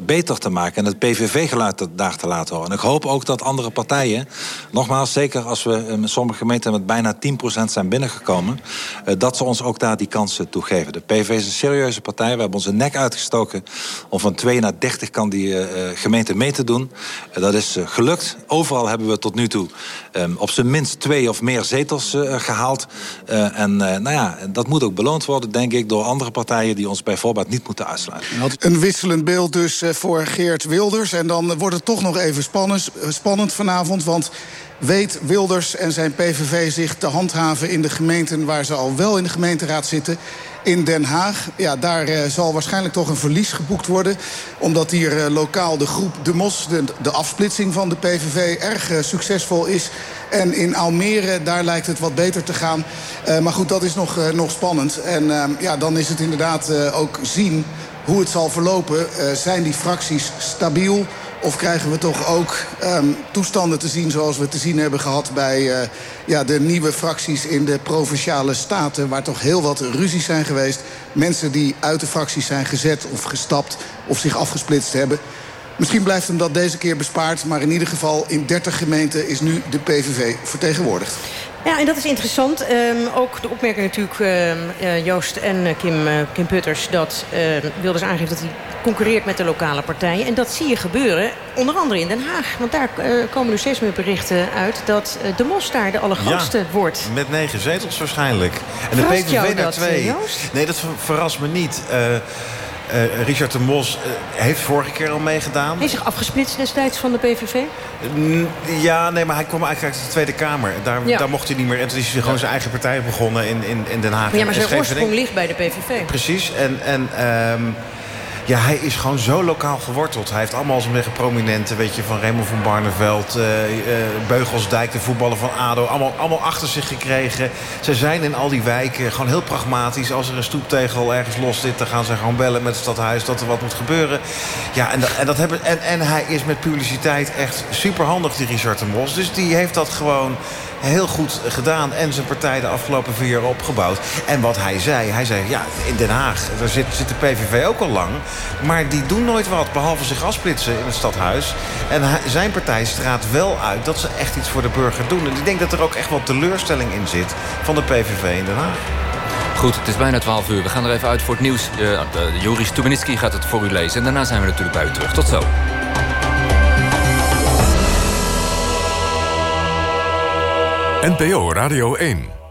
beter te maken... en het PVV-geluid daar te laten horen. En ik hoop ook dat andere partijen... nogmaals, zeker als we sommige gemeenten... met bijna 10% zijn binnengekomen... Uh, dat ze ons ook daar die kansen toegeven. De PVV is een serieuze partij. We hebben onze nek uitgestoken om van 2 naar 30 kan die uh, gemeente mee te doen. Uh, dat is gelukt. Overal hebben we tot nu toe um, op zijn minst twee of meer zetels gehaald. en nou ja, dat moet ook beloond worden, denk ik, door andere partijen die ons bijvoorbeeld niet moeten uitsluiten. Een wisselend beeld dus voor Geert Wilders. En dan wordt het toch nog even spannend, spannend vanavond, want weet Wilders en zijn PVV zich te handhaven in de gemeenten waar ze al wel in de gemeenteraad zitten in Den Haag. Ja, daar uh, zal waarschijnlijk toch een verlies geboekt worden. Omdat hier uh, lokaal de groep De Mos, de, afsplitsing van de PVV, erg uh, succesvol is. En in Almere, daar lijkt het wat beter te gaan. maar goed, dat is nog, nog spannend. En ehm, ja, dan is het inderdaad ook zien hoe het zal verlopen. zijn die fracties stabiel? Of krijgen we toch ook um, toestanden te zien zoals we te zien hebben gehad... bij uh, ja, de nieuwe fracties in de Provinciale Staten... waar toch heel wat ruzies zijn geweest. Mensen die uit de fracties zijn gezet of gestapt of zich afgesplitst hebben. Misschien blijft hem dat deze keer bespaard... maar in ieder geval in 30 gemeenten is nu de PVV vertegenwoordigd. Ja, en dat is interessant. Um, ook de opmerking natuurlijk, uh, Joost en Kim, uh, Kim Putters... dat uh, Wilders aangeeft dat hij concurreert met de lokale partijen. En dat zie je gebeuren, onder andere in Den Haag. Want daar komen nu steeds meer berichten uit... dat de Mos daar de allergrootste ja, wordt. Met negen zetels waarschijnlijk. En Verrast de PVV naar twee. Joost? Nee, dat verrast me niet. Uh, Richard de Mos uh, heeft vorige keer al meegedaan. Is zich afgesplitst destijds van de PVV? Ja, nee, maar hij kwam eigenlijk uit de Tweede Kamer. Daar, ja. daar mocht hij niet meer. En toen is hij gewoon zijn eigen partij begonnen in, in, in Den Haag. Ja, maar zijn oorsprong ligt bij de PVV. Precies. En, en um, ja, hij is gewoon zo lokaal geworteld. Hij heeft allemaal zijn eigen prominenten, weet je, van Raymond van Barneveld, uh, uh, Beugelsdijk, de voetballer van ADO, allemaal, allemaal achter zich gekregen. Ze zijn in al die wijken gewoon heel pragmatisch. Als er een stoeptegel ergens los zit, dan gaan ze gewoon bellen met het stadhuis dat er wat moet gebeuren. Ja, en, dat, en, dat hebben, en, en hij is met publiciteit echt superhandig, die Richard de Mos. Dus die heeft dat gewoon heel goed gedaan. En zijn partij de afgelopen vier jaar opgebouwd. En wat hij zei, hij zei, ja, in Den Haag, daar zit, zit de PVV ook al lang. Maar die doen nooit wat, behalve zich afsplitsen in het stadhuis. En zijn partij straat wel uit dat ze echt iets voor de burger doen. En ik denk dat er ook echt wel teleurstelling in zit van de PVV in Den Haag. Goed, het is bijna 12 uur. We gaan er even uit voor het nieuws. Uh, uh, Joris gaat het voor u lezen. En daarna zijn we natuurlijk bij u terug. Tot zo. NPO Radio 1.